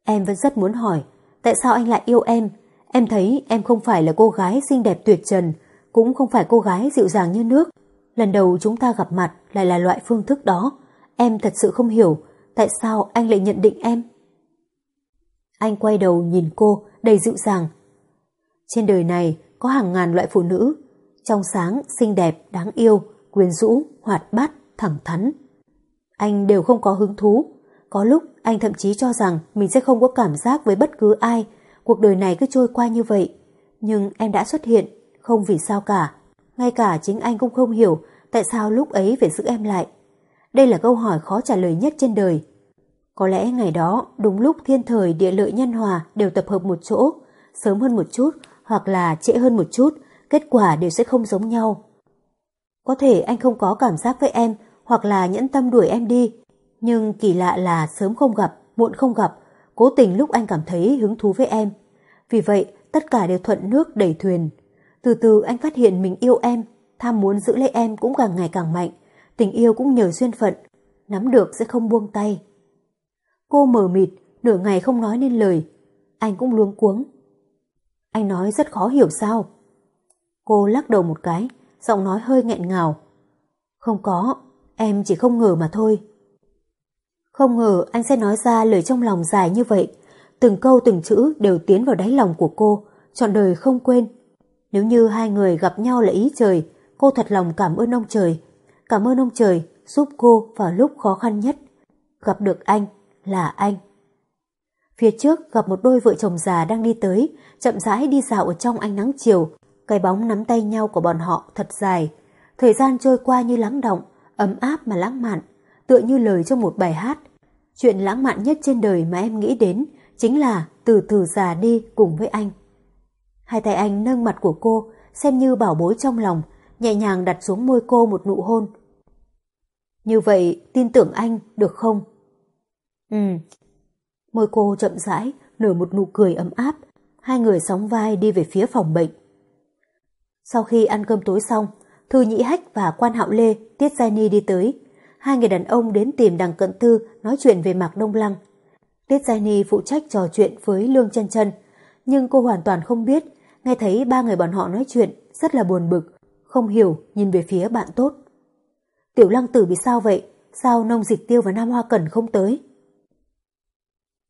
Em vẫn rất muốn hỏi, tại sao anh lại yêu em? Em thấy em không phải là cô gái xinh đẹp tuyệt trần, cũng không phải cô gái dịu dàng như nước. Lần đầu chúng ta gặp mặt lại là loại phương thức đó. Em thật sự không hiểu tại sao anh lại nhận định em. Anh quay đầu nhìn cô đầy dịu dàng. Trên đời này có hàng ngàn loại phụ nữ, trong sáng, xinh đẹp, đáng yêu, quyến rũ, hoạt bát, thẳng thắn. Anh đều không có hứng thú. Có lúc anh thậm chí cho rằng mình sẽ không có cảm giác với bất cứ ai, cuộc đời này cứ trôi qua như vậy. Nhưng em đã xuất hiện, không vì sao cả. Ngay cả chính anh cũng không hiểu tại sao lúc ấy phải giữ em lại. Đây là câu hỏi khó trả lời nhất trên đời. Có lẽ ngày đó, đúng lúc thiên thời địa lợi nhân hòa đều tập hợp một chỗ, sớm hơn một chút hoặc là trễ hơn một chút, kết quả đều sẽ không giống nhau. Có thể anh không có cảm giác với em hoặc là nhẫn tâm đuổi em đi, nhưng kỳ lạ là sớm không gặp, muộn không gặp, cố tình lúc anh cảm thấy hứng thú với em. Vì vậy, tất cả đều thuận nước đẩy thuyền. Từ từ anh phát hiện mình yêu em, tham muốn giữ lấy em cũng càng ngày càng mạnh, tình yêu cũng nhờ duyên phận, nắm được sẽ không buông tay. Cô mờ mịt, nửa ngày không nói nên lời, anh cũng luống cuống. Anh nói rất khó hiểu sao? Cô lắc đầu một cái, giọng nói hơi nghẹn ngào. Không có, em chỉ không ngờ mà thôi. Không ngờ anh sẽ nói ra lời trong lòng dài như vậy. Từng câu từng chữ đều tiến vào đáy lòng của cô, trọn đời không quên. Nếu như hai người gặp nhau là ý trời, cô thật lòng cảm ơn ông trời. Cảm ơn ông trời giúp cô vào lúc khó khăn nhất. Gặp được anh là anh. Phía trước gặp một đôi vợ chồng già đang đi tới, chậm rãi đi dạo ở trong ánh nắng chiều. Cái bóng nắm tay nhau của bọn họ thật dài. Thời gian trôi qua như lắng động, ấm áp mà lãng mạn, tựa như lời trong một bài hát. Chuyện lãng mạn nhất trên đời mà em nghĩ đến chính là từ từ già đi cùng với anh. Hai tay anh nâng mặt của cô, xem như bảo bối trong lòng, nhẹ nhàng đặt xuống môi cô một nụ hôn. Như vậy, tin tưởng anh, được không? Ừ. Môi cô chậm rãi, nở một nụ cười ấm áp, hai người sóng vai đi về phía phòng bệnh. Sau khi ăn cơm tối xong, Thư Nhĩ Hách và Quan Hạo Lê, Tiết Giai Ni đi tới. Hai người đàn ông đến tìm đằng cận tư nói chuyện về Mạc Đông Lăng. Tiết Giai Ni phụ trách trò chuyện với Lương chân chân nhưng cô hoàn toàn không biết, nghe thấy ba người bọn họ nói chuyện, rất là buồn bực, không hiểu, nhìn về phía bạn tốt. Tiểu lăng tử bị sao vậy? Sao nông dịch tiêu và Nam Hoa Cẩn không tới?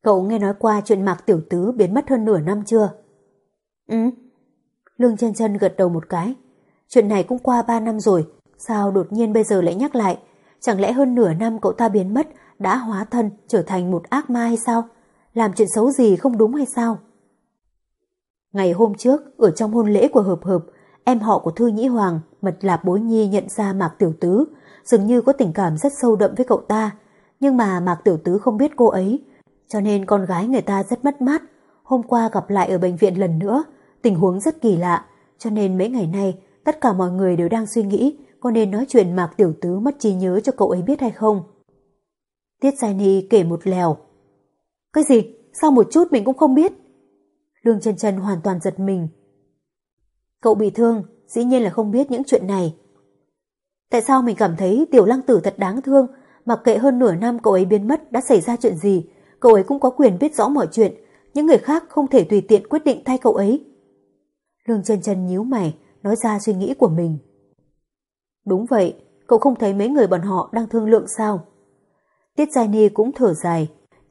Cậu nghe nói qua chuyện mạc tiểu tứ biến mất hơn nửa năm chưa? Ừ. Lương chân chân gật đầu một cái. Chuyện này cũng qua ba năm rồi, sao đột nhiên bây giờ lại nhắc lại? Chẳng lẽ hơn nửa năm cậu ta biến mất đã hóa thân trở thành một ác ma hay sao? Làm chuyện xấu gì không đúng hay sao? Ngày hôm trước, ở trong hôn lễ của Hợp Hợp, em họ của Thư Nhĩ Hoàng, Mật Lạp Bối Nhi nhận ra Mạc Tiểu Tứ, dường như có tình cảm rất sâu đậm với cậu ta. Nhưng mà Mạc Tiểu Tứ không biết cô ấy, cho nên con gái người ta rất mất mát. Hôm qua gặp lại ở bệnh viện lần nữa, tình huống rất kỳ lạ, cho nên mấy ngày nay tất cả mọi người đều đang suy nghĩ có nên nói chuyện Mạc Tiểu Tứ mất trí nhớ cho cậu ấy biết hay không. Tiết Giai Ni kể một lèo. Cái gì? Sao một chút mình cũng không biết? Lương Trần Trần hoàn toàn giật mình. Cậu bị thương, dĩ nhiên là không biết những chuyện này. Tại sao mình cảm thấy tiểu lăng tử thật đáng thương, mặc kệ hơn nửa năm cậu ấy biến mất đã xảy ra chuyện gì, cậu ấy cũng có quyền biết rõ mọi chuyện, những người khác không thể tùy tiện quyết định thay cậu ấy. Lương Trần Trần nhíu mày, nói ra suy nghĩ của mình. Đúng vậy, cậu không thấy mấy người bọn họ đang thương lượng sao? Tiết Giai Ni cũng thở dài.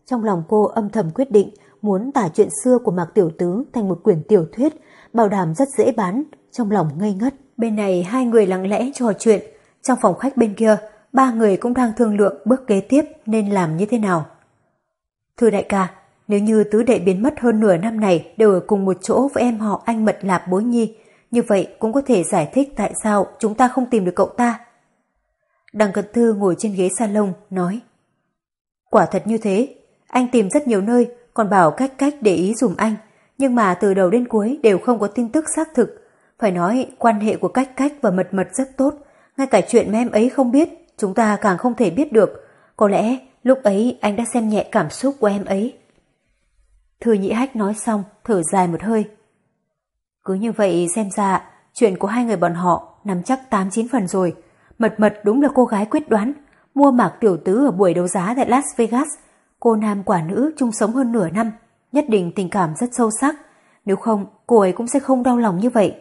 Trong lòng cô âm thầm quyết định muốn tả chuyện xưa của Mạc Tiểu Tứ thành một quyển tiểu thuyết, bảo đảm rất dễ bán, trong lòng ngây ngất. Bên này hai người lặng lẽ trò chuyện, trong phòng khách bên kia, ba người cũng đang thương lượng bước kế tiếp nên làm như thế nào. Thưa đại ca, nếu như tứ đệ biến mất hơn nửa năm này đều ở cùng một chỗ với em họ anh Mật Lạp Bối Nhi, như vậy cũng có thể giải thích tại sao chúng ta không tìm được cậu ta. Đằng Cận Thư ngồi trên ghế salon nói Quả thật như thế, anh tìm rất nhiều nơi, còn bảo cách cách để ý dùm anh, nhưng mà từ đầu đến cuối đều không có tin tức xác thực. Phải nói quan hệ của cách cách và mật mật rất tốt, ngay cả chuyện mà em ấy không biết, chúng ta càng không thể biết được. Có lẽ lúc ấy anh đã xem nhẹ cảm xúc của em ấy. Thư Nhĩ hách nói xong, thở dài một hơi. Cứ như vậy xem ra, chuyện của hai người bọn họ nằm chắc 8-9 phần rồi. Mật mật đúng là cô gái quyết đoán, mua mạc tiểu tứ ở buổi đấu giá tại Las Vegas, Cô nam quả nữ chung sống hơn nửa năm, nhất định tình cảm rất sâu sắc, nếu không cô ấy cũng sẽ không đau lòng như vậy.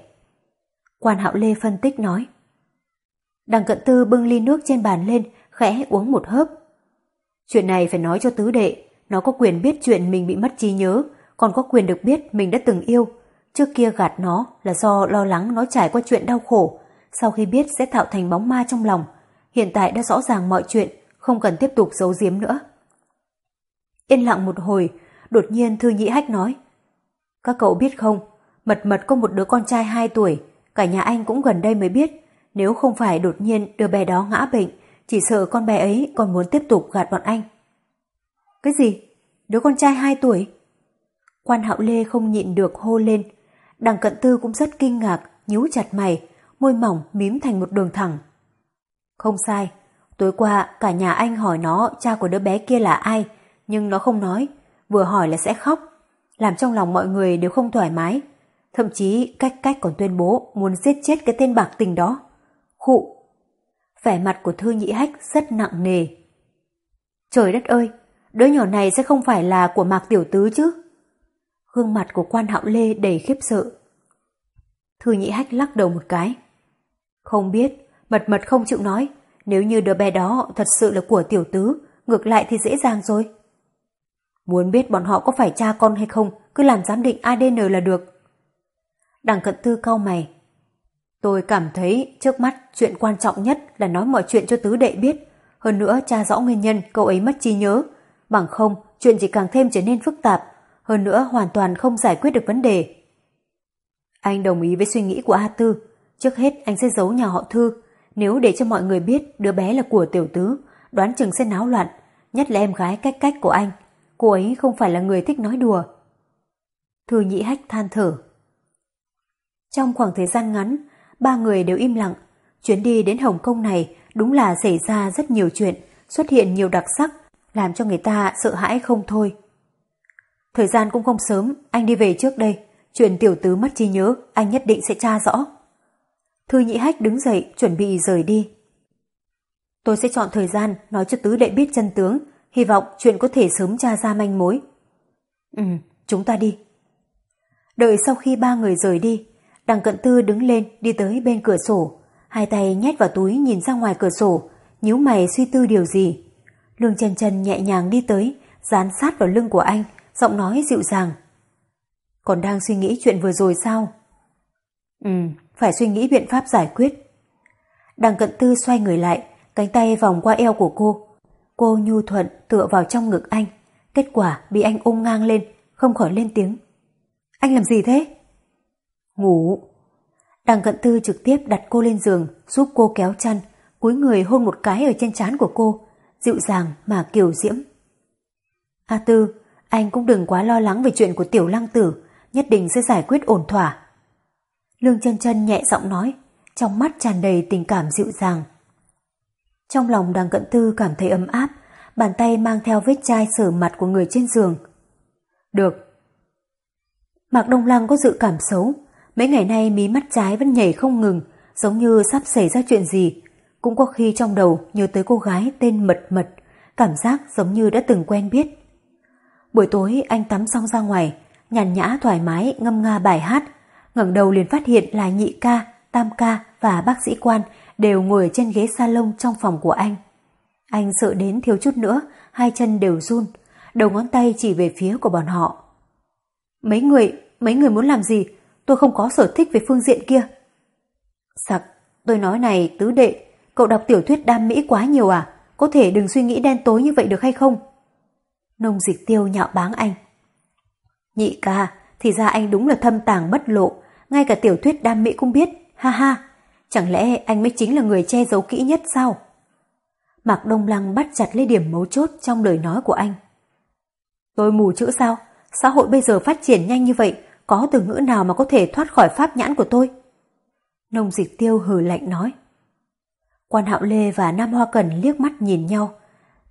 Quan hạo Lê phân tích nói. Đằng cận tư bưng ly nước trên bàn lên, khẽ uống một hớp. Chuyện này phải nói cho tứ đệ, nó có quyền biết chuyện mình bị mất trí nhớ, còn có quyền được biết mình đã từng yêu. Trước kia gạt nó là do lo lắng nó trải qua chuyện đau khổ, sau khi biết sẽ tạo thành bóng ma trong lòng. Hiện tại đã rõ ràng mọi chuyện, không cần tiếp tục giấu giếm nữa. Yên lặng một hồi, đột nhiên Thư Nhĩ Hách nói. Các cậu biết không, mật mật có một đứa con trai 2 tuổi, cả nhà anh cũng gần đây mới biết. Nếu không phải đột nhiên đứa bé đó ngã bệnh, chỉ sợ con bé ấy còn muốn tiếp tục gạt bọn anh. Cái gì? Đứa con trai 2 tuổi? Quan hạo lê không nhịn được hô lên. Đằng cận tư cũng rất kinh ngạc, nhíu chặt mày, môi mỏng mím thành một đường thẳng. Không sai, tối qua cả nhà anh hỏi nó cha của đứa bé kia là ai, nhưng nó không nói, vừa hỏi là sẽ khóc, làm trong lòng mọi người đều không thoải mái. Thậm chí cách cách còn tuyên bố muốn giết chết cái tên bạc tình đó. Khụ! Vẻ mặt của Thư Nhĩ Hách rất nặng nề. Trời đất ơi! Đứa nhỏ này sẽ không phải là của Mạc Tiểu Tứ chứ? Gương mặt của quan hạo lê đầy khiếp sợ. Thư Nhĩ Hách lắc đầu một cái. Không biết, mật mật không chịu nói. Nếu như đứa bé đó thật sự là của Tiểu Tứ, ngược lại thì dễ dàng rồi. Muốn biết bọn họ có phải cha con hay không, cứ làm giám định ADN là được. Đằng cận tư cau mày. Tôi cảm thấy trước mắt chuyện quan trọng nhất là nói mọi chuyện cho tứ đệ biết. Hơn nữa cha rõ nguyên nhân cậu ấy mất trí nhớ. Bằng không, chuyện chỉ càng thêm trở nên phức tạp. Hơn nữa hoàn toàn không giải quyết được vấn đề. Anh đồng ý với suy nghĩ của A Tư. Trước hết anh sẽ giấu nhà họ Thư. Nếu để cho mọi người biết đứa bé là của tiểu tứ, đoán chừng sẽ náo loạn. Nhất là em gái cách cách của anh cô ấy không phải là người thích nói đùa. Thư nhĩ hách than thở. Trong khoảng thời gian ngắn, ba người đều im lặng. Chuyến đi đến Hồng Kông này đúng là xảy ra rất nhiều chuyện, xuất hiện nhiều đặc sắc, làm cho người ta sợ hãi không thôi. Thời gian cũng không sớm, anh đi về trước đây. Chuyện tiểu tứ mất trí nhớ, anh nhất định sẽ tra rõ. Thư nhị hách đứng dậy, chuẩn bị rời đi. Tôi sẽ chọn thời gian nói cho tứ đệ biết chân tướng, hy vọng chuyện có thể sớm tra ra manh mối. Ừ, chúng ta đi. Đợi sau khi ba người rời đi, đằng cận tư đứng lên đi tới bên cửa sổ, hai tay nhét vào túi nhìn ra ngoài cửa sổ, nhíu mày suy tư điều gì. Lương chân chân nhẹ nhàng đi tới, dán sát vào lưng của anh, giọng nói dịu dàng. Còn đang suy nghĩ chuyện vừa rồi sao? Ừ, phải suy nghĩ biện pháp giải quyết. Đằng cận tư xoay người lại, cánh tay vòng qua eo của cô. Cô nhu thuận tựa vào trong ngực anh. Kết quả bị anh ôm ngang lên, không khỏi lên tiếng. Anh làm gì thế? Ngủ. Đằng cận tư trực tiếp đặt cô lên giường, giúp cô kéo chăn, cúi người hôn một cái ở trên trán của cô, dịu dàng mà kiều diễm. A Tư, anh cũng đừng quá lo lắng về chuyện của tiểu lăng tử, nhất định sẽ giải quyết ổn thỏa. Lương chân chân nhẹ giọng nói, trong mắt tràn đầy tình cảm dịu dàng. Trong lòng đằng cận tư cảm thấy ấm áp, bàn tay mang theo vết chai sờ mặt của người trên giường. Được. Mạc Đông Lăng có dự cảm xấu, mấy ngày nay mí mắt trái vẫn nhảy không ngừng, giống như sắp xảy ra chuyện gì. Cũng có khi trong đầu nhớ tới cô gái tên Mật Mật, cảm giác giống như đã từng quen biết. Buổi tối anh tắm xong ra ngoài, nhàn nhã thoải mái ngâm nga bài hát, ngẩng đầu liền phát hiện là nhị ca, tam ca và bác sĩ quan đều ngồi trên ghế salon trong phòng của anh. Anh sợ đến thiếu chút nữa, hai chân đều run, đầu ngón tay chỉ về phía của bọn họ. Mấy người, mấy người muốn làm gì? Tôi không có sở thích về phương diện kia. Sặc, tôi nói này tứ đệ, cậu đọc tiểu thuyết đam mỹ quá nhiều à? Có thể đừng suy nghĩ đen tối như vậy được hay không? Nông dịch tiêu nhạo báng anh. Nhị ca, thì ra anh đúng là thâm tàng bất lộ, ngay cả tiểu thuyết đam mỹ cũng biết, ha ha. Chẳng lẽ anh mới chính là người che giấu kỹ nhất sao? Mạc Đông Lăng bắt chặt lấy điểm mấu chốt trong lời nói của anh. Tôi mù chữ sao? Xã hội bây giờ phát triển nhanh như vậy, có từ ngữ nào mà có thể thoát khỏi pháp nhãn của tôi? Nông dịch tiêu hừ lạnh nói. Quan Hạo Lê và Nam Hoa Cần liếc mắt nhìn nhau.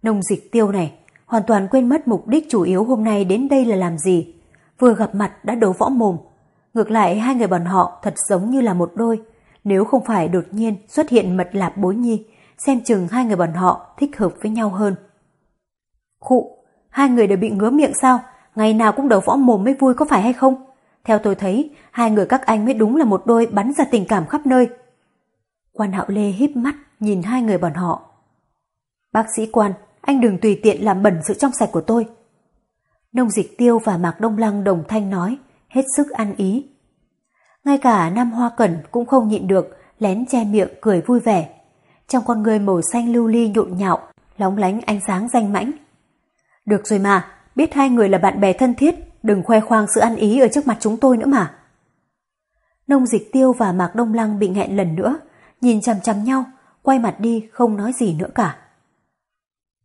Nông dịch tiêu này hoàn toàn quên mất mục đích chủ yếu hôm nay đến đây là làm gì. Vừa gặp mặt đã đấu võ mồm. Ngược lại hai người bọn họ thật giống như là một đôi. Nếu không phải đột nhiên xuất hiện mật lạp bối nhi, xem chừng hai người bọn họ thích hợp với nhau hơn. Khụ, hai người đều bị ngứa miệng sao? Ngày nào cũng đấu võ mồm mới vui có phải hay không? Theo tôi thấy, hai người các anh mới đúng là một đôi bắn ra tình cảm khắp nơi. Quan hạo lê híp mắt nhìn hai người bọn họ. Bác sĩ quan, anh đừng tùy tiện làm bẩn sự trong sạch của tôi. Nông dịch tiêu và Mạc Đông Lăng đồng thanh nói, hết sức ăn ý. Ngay cả Nam Hoa Cẩn cũng không nhịn được, lén che miệng cười vui vẻ. Trong con người màu xanh lưu ly nhộn nhạo, lóng lánh ánh sáng danh mãnh. Được rồi mà, biết hai người là bạn bè thân thiết, đừng khoe khoang sự ăn ý ở trước mặt chúng tôi nữa mà. Nông dịch tiêu và Mạc Đông Lăng bị nghẹn lần nữa, nhìn chằm chằm nhau, quay mặt đi không nói gì nữa cả.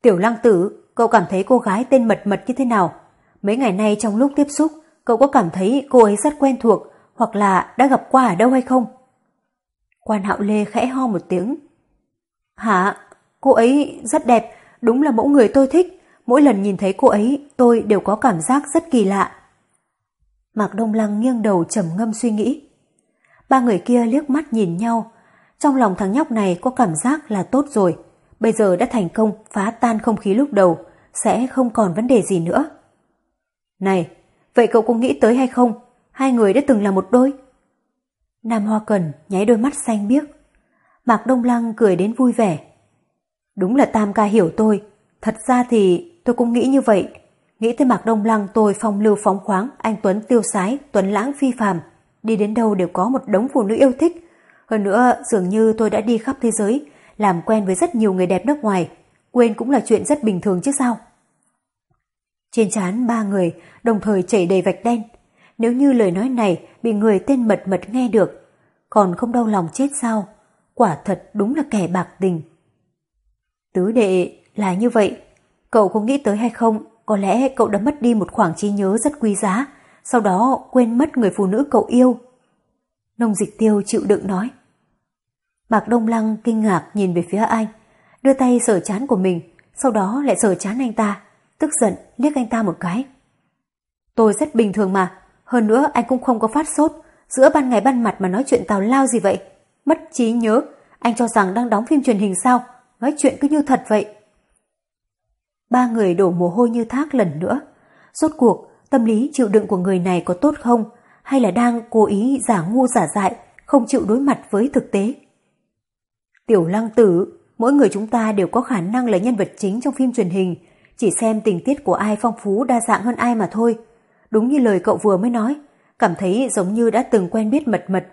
Tiểu lăng tử, cậu cảm thấy cô gái tên mật mật như thế nào? Mấy ngày nay trong lúc tiếp xúc, cậu có cảm thấy cô ấy rất quen thuộc hoặc là đã gặp qua ở đâu hay không? Quan hạo lê khẽ ho một tiếng. Hả? Cô ấy rất đẹp, đúng là mẫu người tôi thích. Mỗi lần nhìn thấy cô ấy, tôi đều có cảm giác rất kỳ lạ. Mạc Đông Lăng nghiêng đầu trầm ngâm suy nghĩ. Ba người kia liếc mắt nhìn nhau. Trong lòng thằng nhóc này có cảm giác là tốt rồi. Bây giờ đã thành công phá tan không khí lúc đầu, sẽ không còn vấn đề gì nữa. Này, vậy cậu có nghĩ tới hay không? Hai người đã từng là một đôi. Nam Hoa Cần nháy đôi mắt xanh biếc. Mạc Đông Lăng cười đến vui vẻ. Đúng là Tam ca hiểu tôi. Thật ra thì tôi cũng nghĩ như vậy. Nghĩ tới Mạc Đông Lăng tôi phong lưu phóng khoáng, anh Tuấn tiêu sái, Tuấn lãng phi phàm. Đi đến đâu đều có một đống phụ nữ yêu thích. Hơn nữa, dường như tôi đã đi khắp thế giới, làm quen với rất nhiều người đẹp nước ngoài. Quên cũng là chuyện rất bình thường chứ sao. Trên trán ba người đồng thời chảy đầy vạch đen. Nếu như lời nói này bị người tên mật mật nghe được, còn không đau lòng chết sao? Quả thật đúng là kẻ bạc tình. Tứ đệ là như vậy, cậu có nghĩ tới hay không? Có lẽ cậu đã mất đi một khoảng trí nhớ rất quý giá, sau đó quên mất người phụ nữ cậu yêu. Nông dịch tiêu chịu đựng nói. Mạc Đông Lăng kinh ngạc nhìn về phía anh, đưa tay sờ chán của mình, sau đó lại sờ chán anh ta tức giận liếc anh ta một cái. Tôi rất bình thường mà, hơn nữa anh cũng không có phát sốt, giữa ban ngày ban mặt mà nói chuyện tào lao gì vậy? Mất trí nhớ, anh cho rằng đang đóng phim truyền hình sao? Nói chuyện cứ như thật vậy. Ba người đổ mồ hôi như thác lần nữa. Rốt cuộc, tâm lý chịu đựng của người này có tốt không, hay là đang cố ý giả ngu giả dại, không chịu đối mặt với thực tế. Tiểu lăng tử, mỗi người chúng ta đều có khả năng là nhân vật chính trong phim truyền hình, chỉ xem tình tiết của ai phong phú đa dạng hơn ai mà thôi. Đúng như lời cậu vừa mới nói, cảm thấy giống như đã từng quen biết mật mật.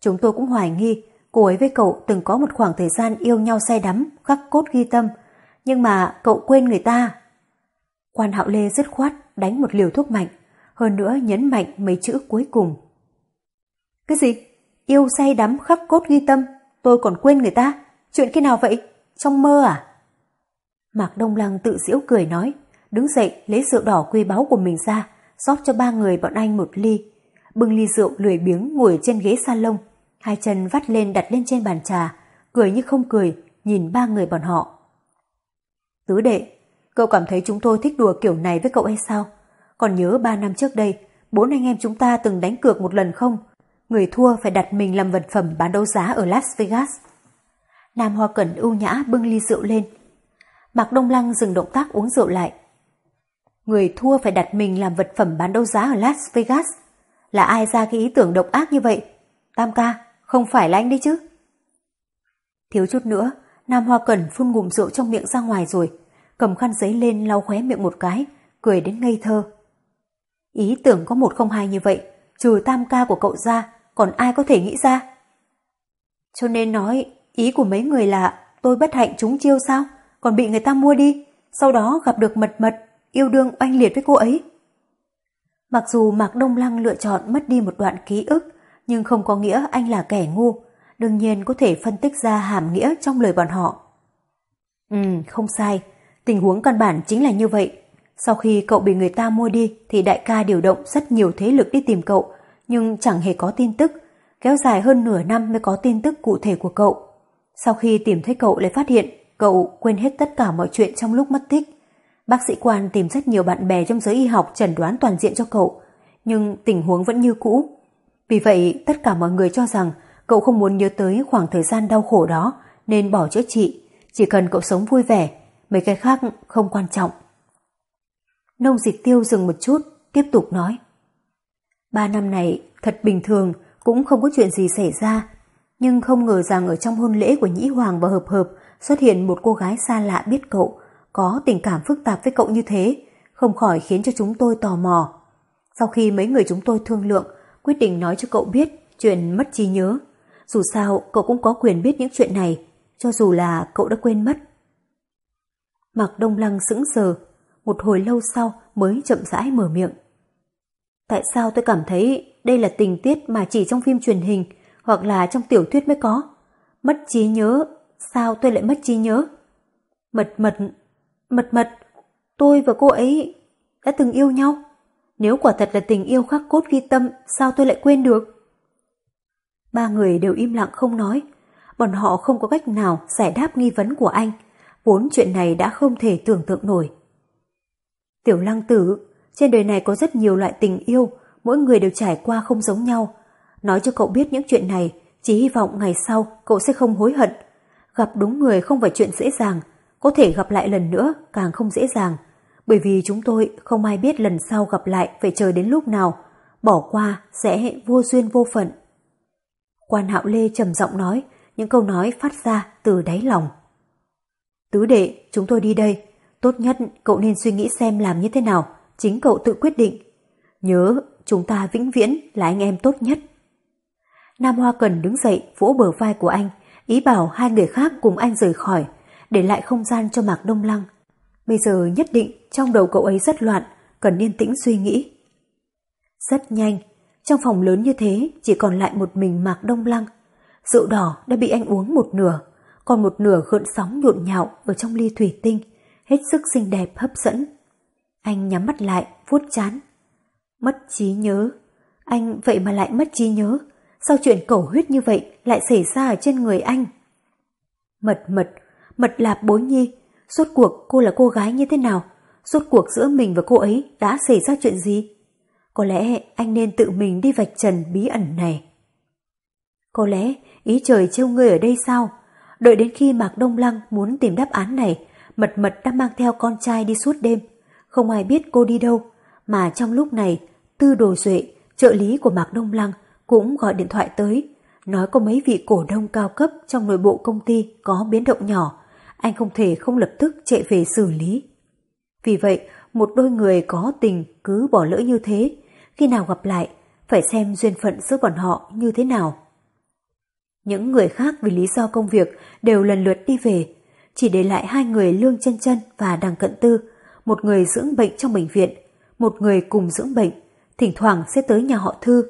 Chúng tôi cũng hoài nghi, cô ấy với cậu từng có một khoảng thời gian yêu nhau say đắm, khắc cốt ghi tâm, nhưng mà cậu quên người ta. Quan hạo lê dứt khoát đánh một liều thuốc mạnh, hơn nữa nhấn mạnh mấy chữ cuối cùng. Cái gì? Yêu say đắm khắc cốt ghi tâm, tôi còn quên người ta. Chuyện khi nào vậy? Trong mơ à? Mạc Đông Lăng tự giễu cười nói, đứng dậy lấy rượu đỏ quy báu của mình ra, rót cho ba người bọn anh một ly. Bưng ly rượu lười biếng ngồi trên ghế salon, hai chân vắt lên đặt lên trên bàn trà, cười như không cười, nhìn ba người bọn họ. Tứ đệ, cậu cảm thấy chúng tôi thích đùa kiểu này với cậu hay sao? Còn nhớ ba năm trước đây, bốn anh em chúng ta từng đánh cược một lần không? Người thua phải đặt mình làm vật phẩm bán đấu giá ở Las Vegas. Nam Hoa Cẩn ưu nhã bưng ly rượu lên. Mạc Đông Lăng dừng động tác uống rượu lại. Người thua phải đặt mình làm vật phẩm bán đấu giá ở Las Vegas. Là ai ra cái ý tưởng độc ác như vậy? Tam ca, không phải là anh đấy chứ? Thiếu chút nữa, Nam Hoa Cẩn phun ngụm rượu trong miệng ra ngoài rồi, cầm khăn giấy lên lau khóe miệng một cái, cười đến ngây thơ. Ý tưởng có một không hai như vậy, trừ tam ca của cậu ra, còn ai có thể nghĩ ra? Cho nên nói, ý của mấy người là tôi bất hạnh trúng chiêu sao, còn bị người ta mua đi, sau đó gặp được mật mật, yêu đương oanh liệt với cô ấy. Mặc dù Mạc Đông Lăng lựa chọn mất đi một đoạn ký ức, nhưng không có nghĩa anh là kẻ ngu, đương nhiên có thể phân tích ra hàm nghĩa trong lời bọn họ. Ừ, không sai, tình huống căn bản chính là như vậy. Sau khi cậu bị người ta mua đi thì đại ca điều động rất nhiều thế lực đi tìm cậu, nhưng chẳng hề có tin tức, kéo dài hơn nửa năm mới có tin tức cụ thể của cậu. Sau khi tìm thấy cậu lại phát hiện cậu quên hết tất cả mọi chuyện trong lúc mất tích. Bác sĩ quan tìm rất nhiều bạn bè trong giới y học chẩn đoán toàn diện cho cậu, nhưng tình huống vẫn như cũ. Vì vậy, tất cả mọi người cho rằng cậu không muốn nhớ tới khoảng thời gian đau khổ đó nên bỏ chữa trị, chỉ cần cậu sống vui vẻ, mấy cái khác không quan trọng. Nông dịch tiêu dừng một chút, tiếp tục nói. Ba năm này thật bình thường, cũng không có chuyện gì xảy ra, nhưng không ngờ rằng ở trong hôn lễ của Nhĩ Hoàng và Hợp Hợp xuất hiện một cô gái xa lạ biết cậu, có tình cảm phức tạp với cậu như thế, không khỏi khiến cho chúng tôi tò mò. Sau khi mấy người chúng tôi thương lượng, quyết định nói cho cậu biết chuyện mất trí nhớ. Dù sao, cậu cũng có quyền biết những chuyện này, cho dù là cậu đã quên mất. Mạc Đông Lăng sững sờ, một hồi lâu sau mới chậm rãi mở miệng. Tại sao tôi cảm thấy đây là tình tiết mà chỉ trong phim truyền hình hoặc là trong tiểu thuyết mới có? Mất trí nhớ, sao tôi lại mất trí nhớ? Mật mật, mật mật, tôi và cô ấy đã từng yêu nhau. Nếu quả thật là tình yêu khắc cốt ghi tâm, sao tôi lại quên được? Ba người đều im lặng không nói. Bọn họ không có cách nào giải đáp nghi vấn của anh. Vốn chuyện này đã không thể tưởng tượng nổi. Tiểu lăng tử, trên đời này có rất nhiều loại tình yêu, mỗi người đều trải qua không giống nhau. Nói cho cậu biết những chuyện này, chỉ hy vọng ngày sau cậu sẽ không hối hận. Gặp đúng người không phải chuyện dễ dàng, có thể gặp lại lần nữa càng không dễ dàng. Bởi vì chúng tôi không ai biết lần sau gặp lại phải chờ đến lúc nào, bỏ qua sẽ vô duyên vô phận. Quan hạo lê trầm giọng nói, những câu nói phát ra từ đáy lòng. Tứ đệ, chúng tôi đi đây. Tốt nhất cậu nên suy nghĩ xem làm như thế nào, chính cậu tự quyết định. Nhớ, chúng ta vĩnh viễn là anh em tốt nhất. Nam Hoa Cần đứng dậy vỗ bờ vai của anh, ý bảo hai người khác cùng anh rời khỏi, để lại không gian cho Mạc Đông Lăng. Bây giờ nhất định trong đầu cậu ấy rất loạn, cần yên tĩnh suy nghĩ. Rất nhanh, trong phòng lớn như thế chỉ còn lại một mình Mạc Đông Lăng. Rượu đỏ đã bị anh uống một nửa, còn một nửa gợn sóng nhộn nhạo ở trong ly thủy tinh, hết sức xinh đẹp hấp dẫn. Anh nhắm mắt lại, vuốt chán. Mất trí nhớ. Anh vậy mà lại mất trí nhớ. Sao chuyện cổ huyết như vậy lại xảy ra ở trên người anh? Mật mật, mật lạp bối nhi. Rốt cuộc cô là cô gái như thế nào? Rốt cuộc giữa mình và cô ấy đã xảy ra chuyện gì? Có lẽ anh nên tự mình đi vạch trần bí ẩn này. Có lẽ ý trời trêu ngươi ở đây sao? Đợi đến khi Mạc Đông Lăng muốn tìm đáp án này, mật mật đã mang theo con trai đi suốt đêm. Không ai biết cô đi đâu, Mà trong lúc này, Tư Đồ Duệ, trợ lý của Mạc Đông Lăng, cũng gọi điện thoại tới, nói có mấy vị cổ đông cao cấp trong nội bộ công ty có biến động nhỏ, anh không thể không lập tức chạy về xử lý. Vì vậy, một đôi người có tình cứ bỏ lỡ như thế, khi nào gặp lại, phải xem duyên phận giữa bọn họ như thế nào. Những người khác vì lý do công việc đều lần lượt đi về, chỉ để lại hai người Lương chân chân và Đằng Cận Tư, một người dưỡng bệnh trong bệnh viện, một người cùng dưỡng bệnh, thỉnh thoảng sẽ tới nhà họ Thư.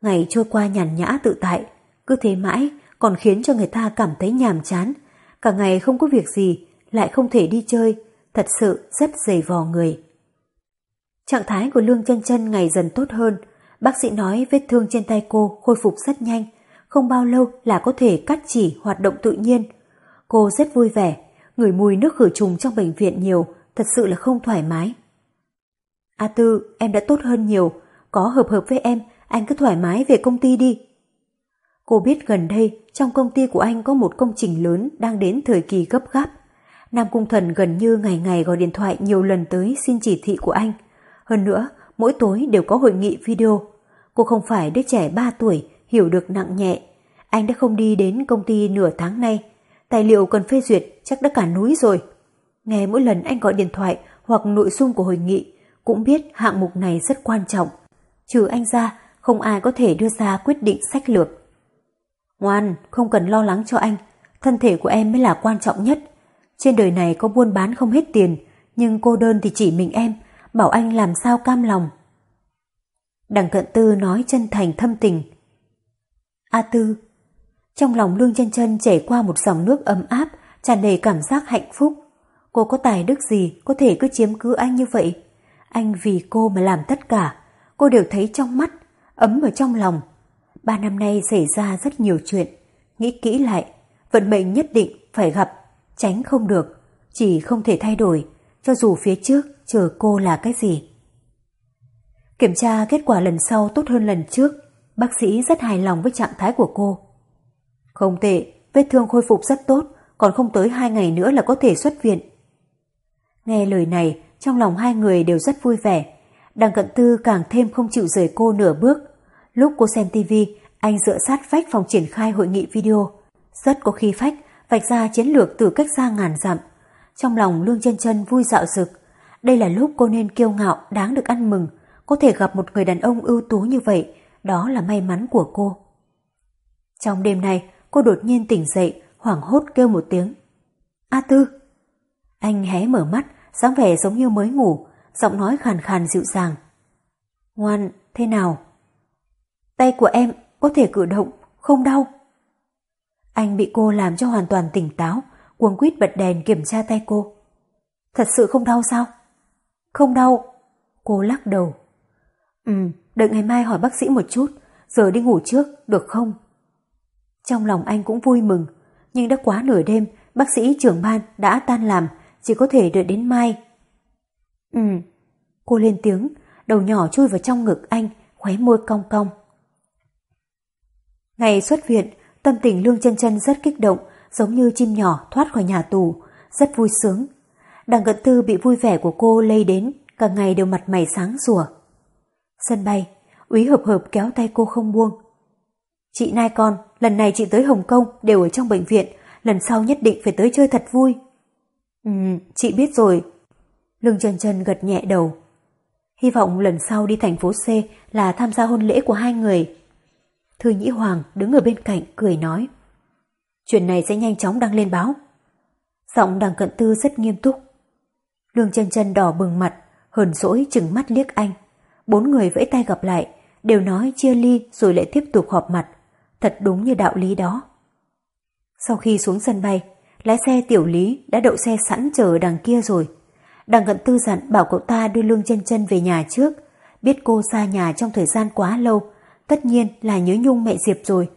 Ngày trôi qua nhàn nhã tự tại, cứ thế mãi còn khiến cho người ta cảm thấy nhàm chán, cả ngày không có việc gì, lại không thể đi chơi, thật sự rất dày vò người. Trạng thái của Lương chân chân ngày dần tốt hơn, bác sĩ nói vết thương trên tay cô khôi phục rất nhanh, không bao lâu là có thể cắt chỉ hoạt động tự nhiên. Cô rất vui vẻ, ngửi mùi nước khử trùng trong bệnh viện nhiều, thật sự là không thoải mái. A Tư, em đã tốt hơn nhiều, có hợp hợp với em, anh cứ thoải mái về công ty đi. Cô biết gần đây trong công ty của anh có một công trình lớn đang đến thời kỳ gấp gáp. Nam Cung Thần gần như ngày ngày gọi điện thoại nhiều lần tới xin chỉ thị của anh. Hơn nữa, mỗi tối đều có hội nghị video. Cô không phải đứa trẻ 3 tuổi, hiểu được nặng nhẹ. Anh đã không đi đến công ty nửa tháng nay. Tài liệu cần phê duyệt chắc đã cả núi rồi. Nghe mỗi lần anh gọi điện thoại hoặc nội dung của hội nghị, cũng biết hạng mục này rất quan trọng. Trừ anh ra, không ai có thể đưa ra quyết định sách lược. Ngoan, không cần lo lắng cho anh. Thân thể của em mới là quan trọng nhất. Trên đời này có buôn bán không hết tiền, nhưng cô đơn thì chỉ mình em, bảo anh làm sao cam lòng. Đằng cận tư nói chân thành thâm tình. A Tư Trong lòng Lương chân chân chảy qua một dòng nước ấm áp, tràn đầy cảm giác hạnh phúc. Cô có tài đức gì có thể cứ chiếm cứ anh như vậy? Anh vì cô mà làm tất cả. Cô đều thấy trong mắt, ấm ở trong lòng. Ba năm nay xảy ra rất nhiều chuyện. Nghĩ kỹ lại, vận mệnh nhất định phải gặp, tránh không được. Chỉ không thể thay đổi, cho dù phía trước chờ cô là cái gì. Kiểm tra kết quả lần sau tốt hơn lần trước, bác sĩ rất hài lòng với trạng thái của cô. Không tệ, vết thương khôi phục rất tốt, còn không tới hai ngày nữa là có thể xuất viện. Nghe lời này, trong lòng hai người đều rất vui vẻ. Đằng cận tư càng thêm không chịu rời cô nửa bước. Lúc cô xem tivi, anh dựa sát vách phòng triển khai hội nghị video. Rất có khi phách, vạch ra chiến lược từ cách xa ngàn dặm. Trong lòng Lương chân chân vui dạo rực. Đây là lúc cô nên kiêu ngạo, đáng được ăn mừng. Có thể gặp một người đàn ông ưu tú như vậy, đó là may mắn của cô. Trong đêm này, cô đột nhiên tỉnh dậy, hoảng hốt kêu một tiếng. A Tư! Anh hé mở mắt, dáng vẻ giống như mới ngủ, giọng nói khàn khàn dịu dàng. Ngoan, thế nào? Tay của em có thể cử động, không đau. Anh bị cô làm cho hoàn toàn tỉnh táo, cuồng quýt bật đèn kiểm tra tay cô. Thật sự không đau sao? Không đau. Cô lắc đầu. Ừ, đợi ngày mai hỏi bác sĩ một chút, giờ đi ngủ trước, được không? Trong lòng anh cũng vui mừng, nhưng đã quá nửa đêm, bác sĩ trưởng ban đã tan làm, chỉ có thể đợi đến mai. Ừ, cô lên tiếng, đầu nhỏ chui vào trong ngực anh, khóe môi cong cong. Ngày xuất viện, tâm tình Lương chân chân rất kích động, giống như chim nhỏ thoát khỏi nhà tù, rất vui sướng. Đằng cận tư bị vui vẻ của cô lây đến, cả ngày đều mặt mày sáng rùa. Sân bay, úy hợp hợp kéo tay cô không buông. Chị nai con, lần này chị tới Hồng Kông đều ở trong bệnh viện, lần sau nhất định phải tới chơi thật vui. Ừ, chị biết rồi. Lương trần trần gật nhẹ đầu. Hy vọng lần sau đi thành phố C là tham gia hôn lễ của hai người. Thư Nhĩ Hoàng đứng ở bên cạnh cười nói. Chuyện này sẽ nhanh chóng đăng lên báo. Giọng đằng cận tư rất nghiêm túc. Lương trần trần đỏ bừng mặt, hờn dỗi chừng mắt liếc anh. Bốn người vẫy tay gặp lại, đều nói chia ly rồi lại tiếp tục họp mặt. Thật đúng như đạo lý đó. Sau khi xuống sân bay, lái xe tiểu lý đã đậu xe sẵn chờ đằng kia rồi. Đằng cận tư dặn bảo cậu ta đưa Lương chân chân về nhà trước. Biết cô xa nhà trong thời gian quá lâu, tất nhiên là nhớ nhung mẹ Diệp rồi.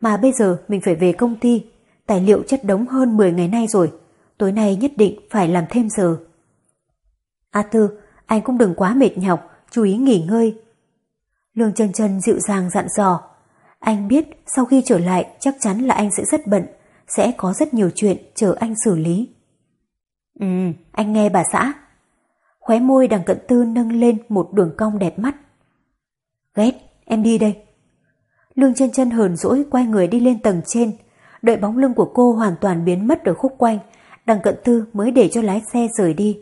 Mà bây giờ mình phải về công ty, tài liệu chất đống hơn 10 ngày nay rồi. Tối nay nhất định phải làm thêm giờ. A Tư, anh cũng đừng quá mệt nhọc, chú ý nghỉ ngơi. Lương chân chân dịu dàng dặn dò. Anh biết sau khi trở lại chắc chắn là anh sẽ rất bận, sẽ có rất nhiều chuyện chờ anh xử lý. Ừ, anh nghe bà xã. Khóe môi đằng cận tư nâng lên một đường cong đẹp mắt. Ghét, em đi đây. Lương chân chân hờn dỗi quay người đi lên tầng trên, đợi bóng lưng của cô hoàn toàn biến mất ở khúc quanh, đằng cận tư mới để cho lái xe rời đi.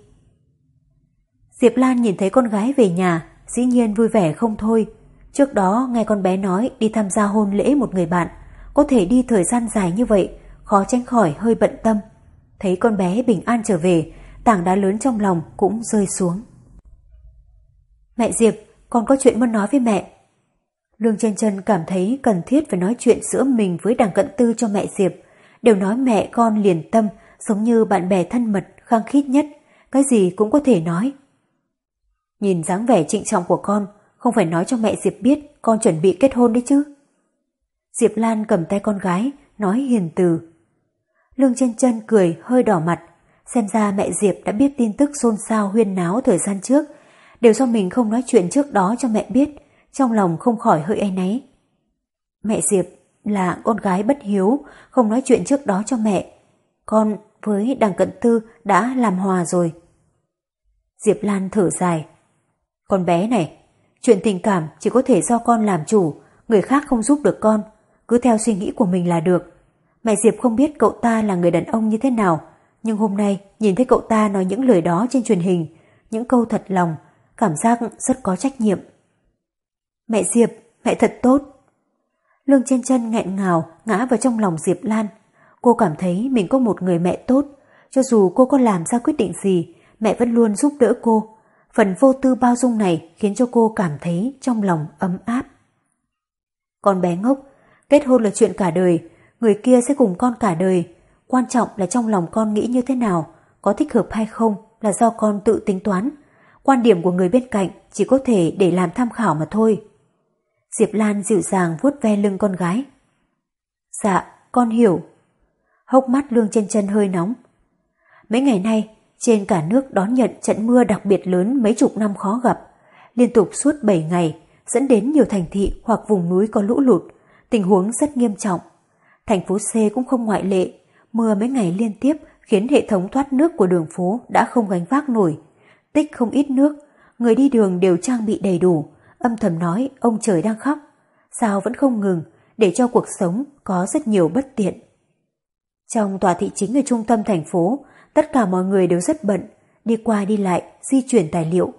Diệp Lan nhìn thấy con gái về nhà, dĩ nhiên vui vẻ không thôi. Trước đó nghe con bé nói đi tham gia hôn lễ một người bạn, có thể đi thời gian dài như vậy, khó tránh khỏi hơi bận tâm. Thấy con bé bình an trở về, tảng đá lớn trong lòng cũng rơi xuống. Mẹ Diệp, con có chuyện muốn nói với mẹ. Lương chân chân cảm thấy cần thiết phải nói chuyện giữa mình với đảng cận tư cho mẹ Diệp. Đều nói mẹ con liền tâm, giống như bạn bè thân mật, khăng khít nhất, cái gì cũng có thể nói. Nhìn dáng vẻ trịnh trọng của con, không phải nói cho mẹ Diệp biết con chuẩn bị kết hôn đấy chứ. Diệp Lan cầm tay con gái, nói hiền từ. Lương chân chân cười hơi đỏ mặt, xem ra mẹ Diệp đã biết tin tức xôn xao huyên náo thời gian trước, đều do mình không nói chuyện trước đó cho mẹ biết, trong lòng không khỏi hơi áy náy. Mẹ Diệp là con gái bất hiếu, không nói chuyện trước đó cho mẹ. Con với đằng cận tư đã làm hòa rồi. Diệp Lan thở dài. Con bé này, chuyện tình cảm chỉ có thể do con làm chủ, người khác không giúp được con, cứ theo suy nghĩ của mình là được. Mẹ Diệp không biết cậu ta là người đàn ông như thế nào, nhưng hôm nay nhìn thấy cậu ta nói những lời đó trên truyền hình, những câu thật lòng, cảm giác rất có trách nhiệm. Mẹ Diệp, mẹ thật tốt. Lương chân chân nghẹn ngào ngã vào trong lòng Diệp Lan. Cô cảm thấy mình có một người mẹ tốt, cho dù cô có làm ra quyết định gì, mẹ vẫn luôn giúp đỡ cô. Phần vô tư bao dung này khiến cho cô cảm thấy trong lòng ấm áp. Con bé ngốc, kết hôn là chuyện cả đời, người kia sẽ cùng con cả đời. Quan trọng là trong lòng con nghĩ như thế nào, có thích hợp hay không là do con tự tính toán. Quan điểm của người bên cạnh chỉ có thể để làm tham khảo mà thôi. Diệp Lan dịu dàng vuốt ve lưng con gái. Dạ, con hiểu. Hốc mắt lương trên chân hơi nóng. Mấy ngày nay, trên cả nước đón nhận trận mưa đặc biệt lớn mấy chục năm khó gặp, liên tục suốt 7 ngày, dẫn đến nhiều thành thị hoặc vùng núi có lũ lụt, tình huống rất nghiêm trọng. Thành phố C cũng không ngoại lệ, mưa mấy ngày liên tiếp khiến hệ thống thoát nước của đường phố đã không gánh vác nổi. Tích không ít nước, người đi đường đều trang bị đầy đủ, âm thầm nói ông trời đang khóc. Sao vẫn không ngừng, để cho cuộc sống có rất nhiều bất tiện. Trong tòa thị chính ở trung tâm thành phố, tất cả mọi người đều rất bận, đi qua đi lại, di chuyển tài liệu.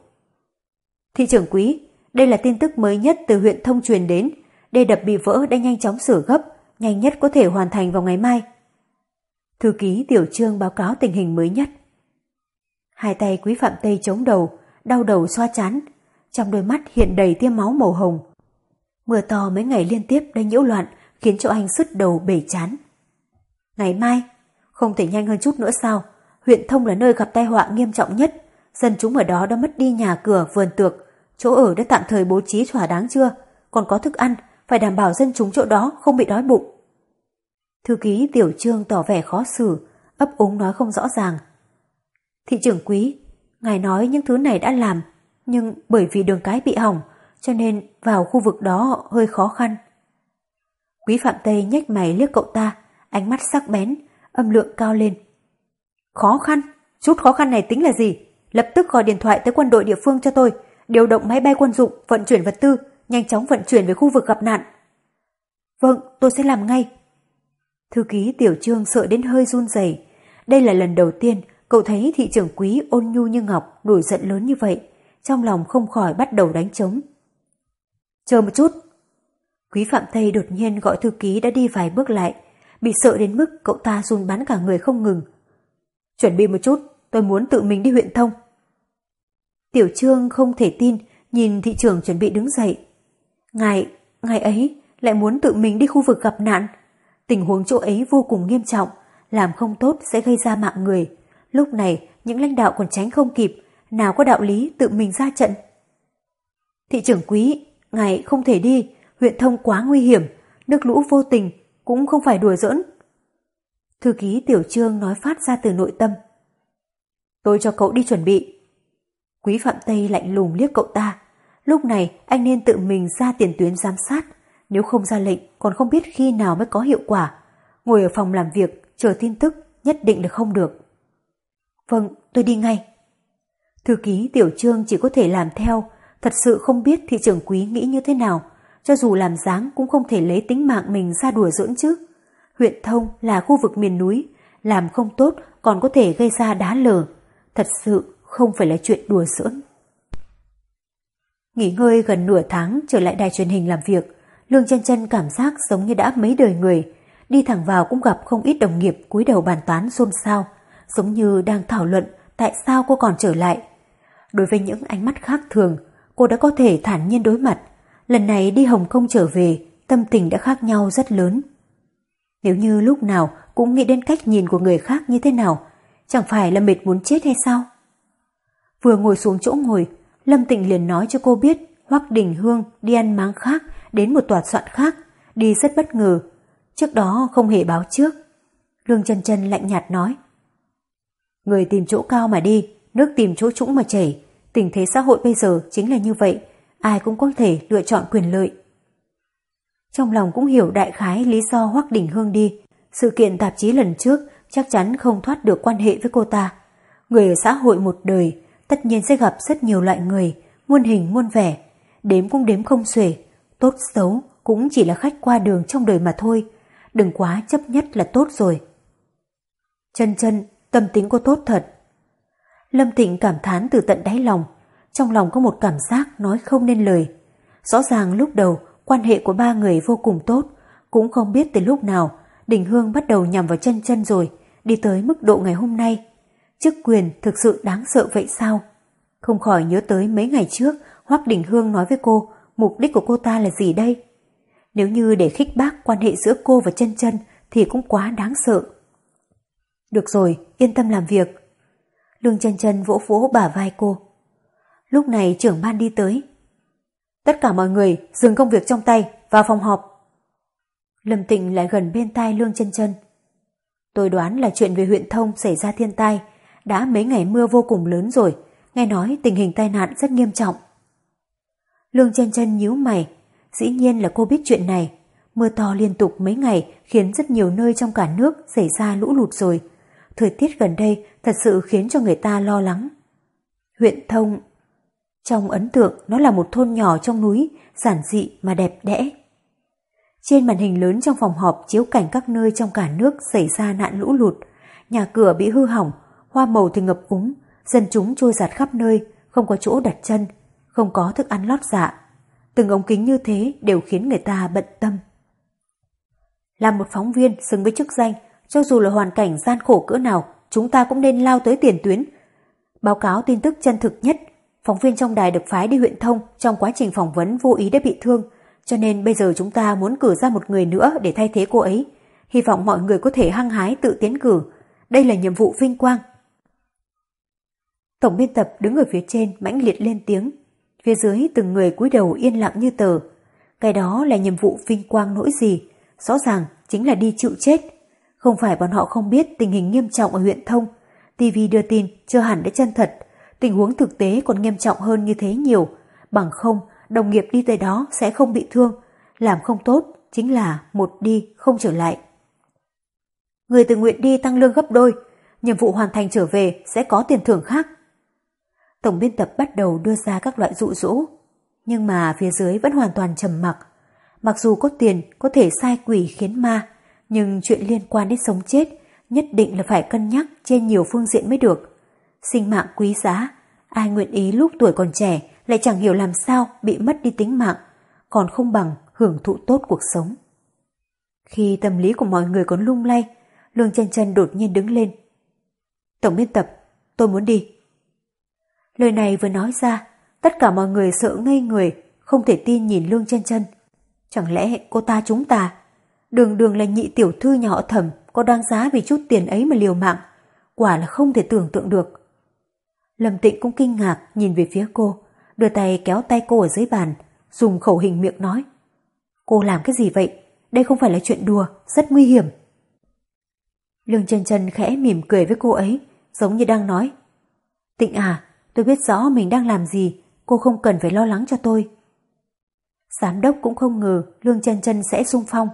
Thị trưởng quý, đây là tin tức mới nhất từ huyện thông truyền đến. Đê đập bị vỡ đã nhanh chóng sửa gấp, nhanh nhất có thể hoàn thành vào ngày mai. Thư ký tiểu trương báo cáo tình hình mới nhất. Hai tay quý phạm Tây chống đầu, đau đầu xoa chán, trong đôi mắt hiện đầy tia máu màu hồng. Mưa to mấy ngày liên tiếp đã nhiễu loạn, khiến cho anh sứt đầu bể chán. Ngày mai, không thể nhanh hơn chút nữa sao? Huyện Thông là nơi gặp tai họa nghiêm trọng nhất. Dân chúng ở đó đã mất đi nhà cửa, vườn tược. Chỗ ở đã tạm thời bố trí thỏa đáng chưa? Còn có thức ăn, phải đảm bảo dân chúng chỗ đó không bị đói bụng. Thư ký Tiểu Trương tỏ vẻ khó xử, ấp úng nói không rõ ràng. Thị trưởng quý, ngài nói những thứ này đã làm, nhưng bởi vì đường cái bị hỏng, cho nên vào khu vực đó hơi khó khăn. Quý Phạm Tây nhếch mày liếc cậu ta, ánh mắt sắc bén, âm lượng cao lên. Khó khăn? Chút khó khăn này tính là gì? Lập tức gọi điện thoại tới quân đội địa phương cho tôi, điều động máy bay quân dụng, vận chuyển vật tư, nhanh chóng vận chuyển về khu vực gặp nạn. Vâng, tôi sẽ làm ngay. Thư ký Tiểu Trương sợ đến hơi run rẩy. Đây là lần đầu tiên cậu thấy thị trưởng quý ôn nhu như ngọc nổi giận lớn như vậy. Trong lòng không khỏi bắt đầu đánh trống. Chờ một chút. Quý Phạm Tây đột nhiên gọi thư ký đã đi vài bước lại. Bị sợ đến mức cậu ta run bắn cả người không ngừng. Chuẩn bị một chút, tôi muốn tự mình đi huyện thông. Tiểu Trương không thể tin, nhìn thị trưởng chuẩn bị đứng dậy. Ngài, ngài ấy lại muốn tự mình đi khu vực gặp nạn. Tình huống chỗ ấy vô cùng nghiêm trọng, làm không tốt sẽ gây ra mạng người. Lúc này, những lãnh đạo còn tránh không kịp, nào có đạo lý tự mình ra trận. Thị trưởng quý, ngài không thể đi, huyện thông quá nguy hiểm, nước lũ vô tình, cũng không phải đùa giỡn. Thư ký Tiểu Trương nói phát ra từ nội tâm. Tôi cho cậu đi chuẩn bị. Quý Phạm Tây lạnh lùng liếc cậu ta. Lúc này anh nên tự mình ra tiền tuyến giám sát. Nếu không ra lệnh còn không biết khi nào mới có hiệu quả. Ngồi ở phòng làm việc chờ tin tức nhất định là không được. Vâng, tôi đi ngay. Thư ký Tiểu Trương chỉ có thể làm theo, thật sự không biết thị trưởng quý nghĩ như thế nào, cho dù làm dáng cũng không thể lấy tính mạng mình ra đùa dưỡng chứ. Huyện Thông là khu vực miền núi, làm không tốt còn có thể gây ra đá lở, thật sự không phải là chuyện đùa giỡn. Nghỉ ngơi gần nửa tháng trở lại đài truyền hình làm việc, Lương chân chân cảm giác giống như đã mấy đời người, đi thẳng vào cũng gặp không ít đồng nghiệp cúi đầu bàn toán xôn xao, giống như đang thảo luận tại sao cô còn trở lại. Đối với những ánh mắt khác thường, cô đã có thể thản nhiên đối mặt. Lần này đi Hồng Kông trở về, tâm tình đã khác nhau rất lớn. Nếu như lúc nào cũng nghĩ đến cách nhìn của người khác như thế nào, chẳng phải là mệt muốn chết hay sao? Vừa ngồi xuống chỗ ngồi, Lâm Tịnh liền nói cho cô biết Hoắc Đình Hương đi ăn máng khác đến một tòa soạn khác, đi rất bất ngờ. Trước đó không hề báo trước. Lương chân chân lạnh nhạt nói. Người tìm chỗ cao mà đi, nước tìm chỗ trũng mà chảy. Tình thế xã hội bây giờ chính là như vậy, ai cũng có thể lựa chọn quyền lợi. Trong lòng cũng hiểu đại khái lý do Hoắc Đình Hương đi. Sự kiện tạp chí lần trước chắc chắn không thoát được quan hệ với cô ta. Người ở xã hội một đời tất nhiên sẽ gặp rất nhiều loại người, muôn hình muôn vẻ, đếm cũng đếm không xuể, tốt xấu cũng chỉ là khách qua đường trong đời mà thôi, đừng quá chấp nhất là tốt rồi. Chân chân, tâm tính cô tốt thật. Lâm Tịnh cảm thán từ tận đáy lòng, trong lòng có một cảm giác nói không nên lời. Rõ ràng lúc đầu quan hệ của ba người vô cùng tốt, cũng không biết từ lúc nào Đình Hương bắt đầu nhằm vào chân chân rồi, đi tới mức độ ngày hôm nay. Chức quyền thực sự đáng sợ vậy sao? Không khỏi nhớ tới mấy ngày trước Hoác Đình Hương nói với cô mục đích của cô ta là gì đây? Nếu như để khích bác quan hệ giữa cô và chân chân thì cũng quá đáng sợ. Được rồi, yên tâm làm việc. Lương chân chân vỗ vỗ bả vai cô. Lúc này trưởng ban đi tới. Tất cả mọi người dừng công việc trong tay, vào phòng họp. Lâm Tịnh lại gần bên tai Lương chân chân. Tôi đoán là chuyện về huyện thông xảy ra thiên tai, đã mấy ngày mưa vô cùng lớn rồi, nghe nói tình hình tai nạn rất nghiêm trọng. Lương chân chân nhíu mày, dĩ nhiên là cô biết chuyện này. Mưa to liên tục mấy ngày khiến rất nhiều nơi trong cả nước xảy ra lũ lụt rồi. Thời tiết gần đây thật sự khiến cho người ta lo lắng. Huyện Thông Trong ấn tượng nó là một thôn nhỏ trong núi, giản dị mà đẹp đẽ. Trên màn hình lớn trong phòng họp chiếu cảnh các nơi trong cả nước xảy ra nạn lũ lụt. Nhà cửa bị hư hỏng, hoa màu thì ngập úng, dân chúng trôi giạt khắp nơi, không có chỗ đặt chân, không có thức ăn lót dạ. Từng ống kính như thế đều khiến người ta bận tâm. Làm một phóng viên xứng với chức danh, cho dù là hoàn cảnh gian khổ cỡ nào, chúng ta cũng nên lao tới tiền tuyến. Báo cáo tin tức chân thực nhất, phóng viên trong đài được phái đi huyện thông trong quá trình phỏng vấn vô ý đã bị thương, cho nên bây giờ chúng ta muốn cử ra một người nữa để thay thế cô ấy. Hy vọng mọi người có thể hăng hái tự tiến cử. Đây là nhiệm vụ vinh quang. Tổng biên tập đứng ở phía trên mãnh liệt lên tiếng. Phía dưới từng người cúi đầu yên lặng như tờ. Cái đó là nhiệm vụ vinh quang nỗi gì, rõ ràng chính là đi chịu chết. Không phải bọn họ không biết tình hình nghiêm trọng ở huyện Thông. TV đưa tin chưa hẳn đã chân thật, tình huống thực tế còn nghiêm trọng hơn như thế nhiều. Bằng không, đồng nghiệp đi tới đó sẽ không bị thương. Làm không tốt chính là một đi không trở lại. Người tự nguyện đi tăng lương gấp đôi, nhiệm vụ hoàn thành trở về sẽ có tiền thưởng khác. Tổng biên tập bắt đầu đưa ra các loại dụ dỗ, nhưng mà phía dưới vẫn hoàn toàn trầm mặc. Mặc dù có tiền có thể sai quỷ khiến ma, nhưng chuyện liên quan đến sống chết nhất định là phải cân nhắc trên nhiều phương diện mới được. Sinh mạng quý giá, ai nguyện ý lúc tuổi còn trẻ lại chẳng hiểu làm sao bị mất đi tính mạng, còn không bằng hưởng thụ tốt cuộc sống. Khi tâm lý của mọi người còn lung lay, Lương chân chân đột nhiên đứng lên. Tổng biên tập, tôi muốn đi. Lời này vừa nói ra, tất cả mọi người sợ ngây người, không thể tin nhìn Lương chân chân. Chẳng lẽ cô ta chúng ta? Đường đường là nhị tiểu thư nhà họ thẩm, có đáng giá vì chút tiền ấy mà liều mạng. Quả là không thể tưởng tượng được. Lâm Tịnh cũng kinh ngạc nhìn về phía cô, đưa tay kéo tay cô ở dưới bàn, dùng khẩu hình miệng nói. Cô làm cái gì vậy? Đây không phải là chuyện đùa, rất nguy hiểm. Lương chân chân khẽ mỉm cười với cô ấy, giống như đang nói. Tịnh à, tôi biết rõ mình đang làm gì, cô không cần phải lo lắng cho tôi. Giám đốc cũng không ngờ Lương chân chân sẽ sung phong.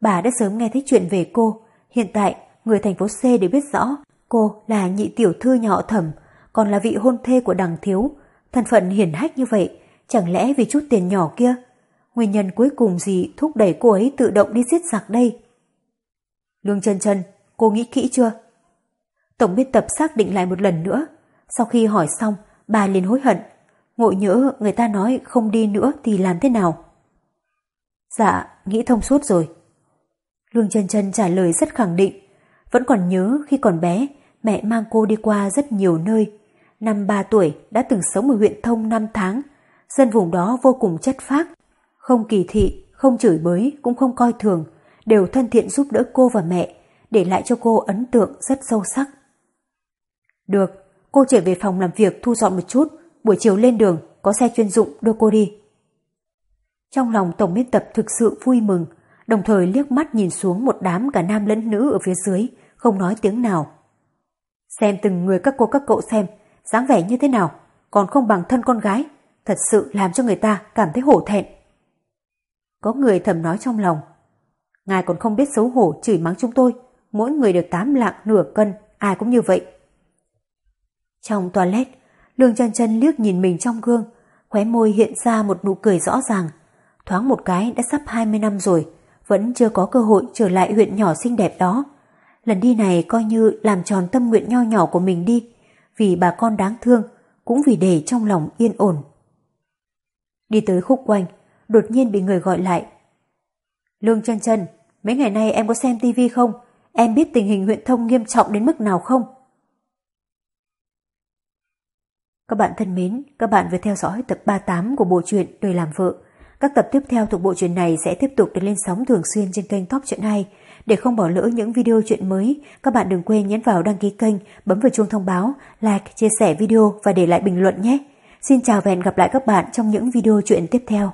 Bà đã sớm nghe thấy chuyện về cô, hiện tại người thành phố C đều biết rõ cô là nhị tiểu thư nhà họ thẩm, còn là vị hôn thê của đằng thiếu, thân phận hiển hách như vậy, chẳng lẽ vì chút tiền nhỏ kia? Nguyên nhân cuối cùng gì thúc đẩy cô ấy tự động đi giết giặc đây? Lương chân chân, cô nghĩ kỹ chưa? Tổng biên tập xác định lại một lần nữa. Sau khi hỏi xong, bà liền hối hận. Ngộ nhỡ người ta nói không đi nữa thì làm thế nào? Dạ, nghĩ thông suốt rồi. Lương chân chân trả lời rất khẳng định. Vẫn còn nhớ khi còn bé, mẹ mang cô đi qua rất nhiều nơi. Năm ba tuổi đã từng sống ở huyện Thông năm tháng. Dân vùng đó vô cùng chất phác. Không kỳ thị, không chửi bới, cũng không coi thường. Đều thân thiện giúp đỡ cô và mẹ, để lại cho cô ấn tượng rất sâu sắc. Được, cô trở về phòng làm việc thu dọn một chút, buổi chiều lên đường, có xe chuyên dụng đưa cô đi. Trong lòng tổng biên tập thực sự vui mừng, đồng thời liếc mắt nhìn xuống một đám cả nam lẫn nữ ở phía dưới, không nói tiếng nào. Xem từng người các cô các cậu xem, dáng vẻ như thế nào, còn không bằng thân con gái, thật sự làm cho người ta cảm thấy hổ thẹn. Có người thầm nói trong lòng, ngài còn không biết xấu hổ chửi mắng chúng tôi, mỗi người đều tám lạng nửa cân, ai cũng như vậy. Trong toilet, Lương chân chân liếc nhìn mình trong gương, khóe môi hiện ra một nụ cười rõ ràng. Thoáng một cái đã sắp 20 năm rồi, vẫn chưa có cơ hội trở lại huyện nhỏ xinh đẹp đó. Lần đi này coi như làm tròn tâm nguyện nho nhỏ của mình đi, vì bà con đáng thương, cũng vì để trong lòng yên ổn. Đi tới khúc quanh, đột nhiên bị người gọi lại. Lương chân chân, mấy ngày nay em có xem tivi không? Em biết tình hình huyện thông nghiêm trọng đến mức nào không? Các bạn thân mến, các bạn vừa theo dõi tập 38 của bộ truyện Đời làm vợ. Các tập tiếp theo thuộc bộ truyện này sẽ tiếp tục được lên sóng thường xuyên trên kênh Top Truyện Hay. Để không bỏ lỡ những video chuyện mới, các bạn đừng quên nhấn vào đăng ký kênh, bấm vào chuông thông báo, like, chia sẻ video và để lại bình luận nhé. Xin chào và hẹn gặp lại các bạn trong những video chuyện tiếp theo.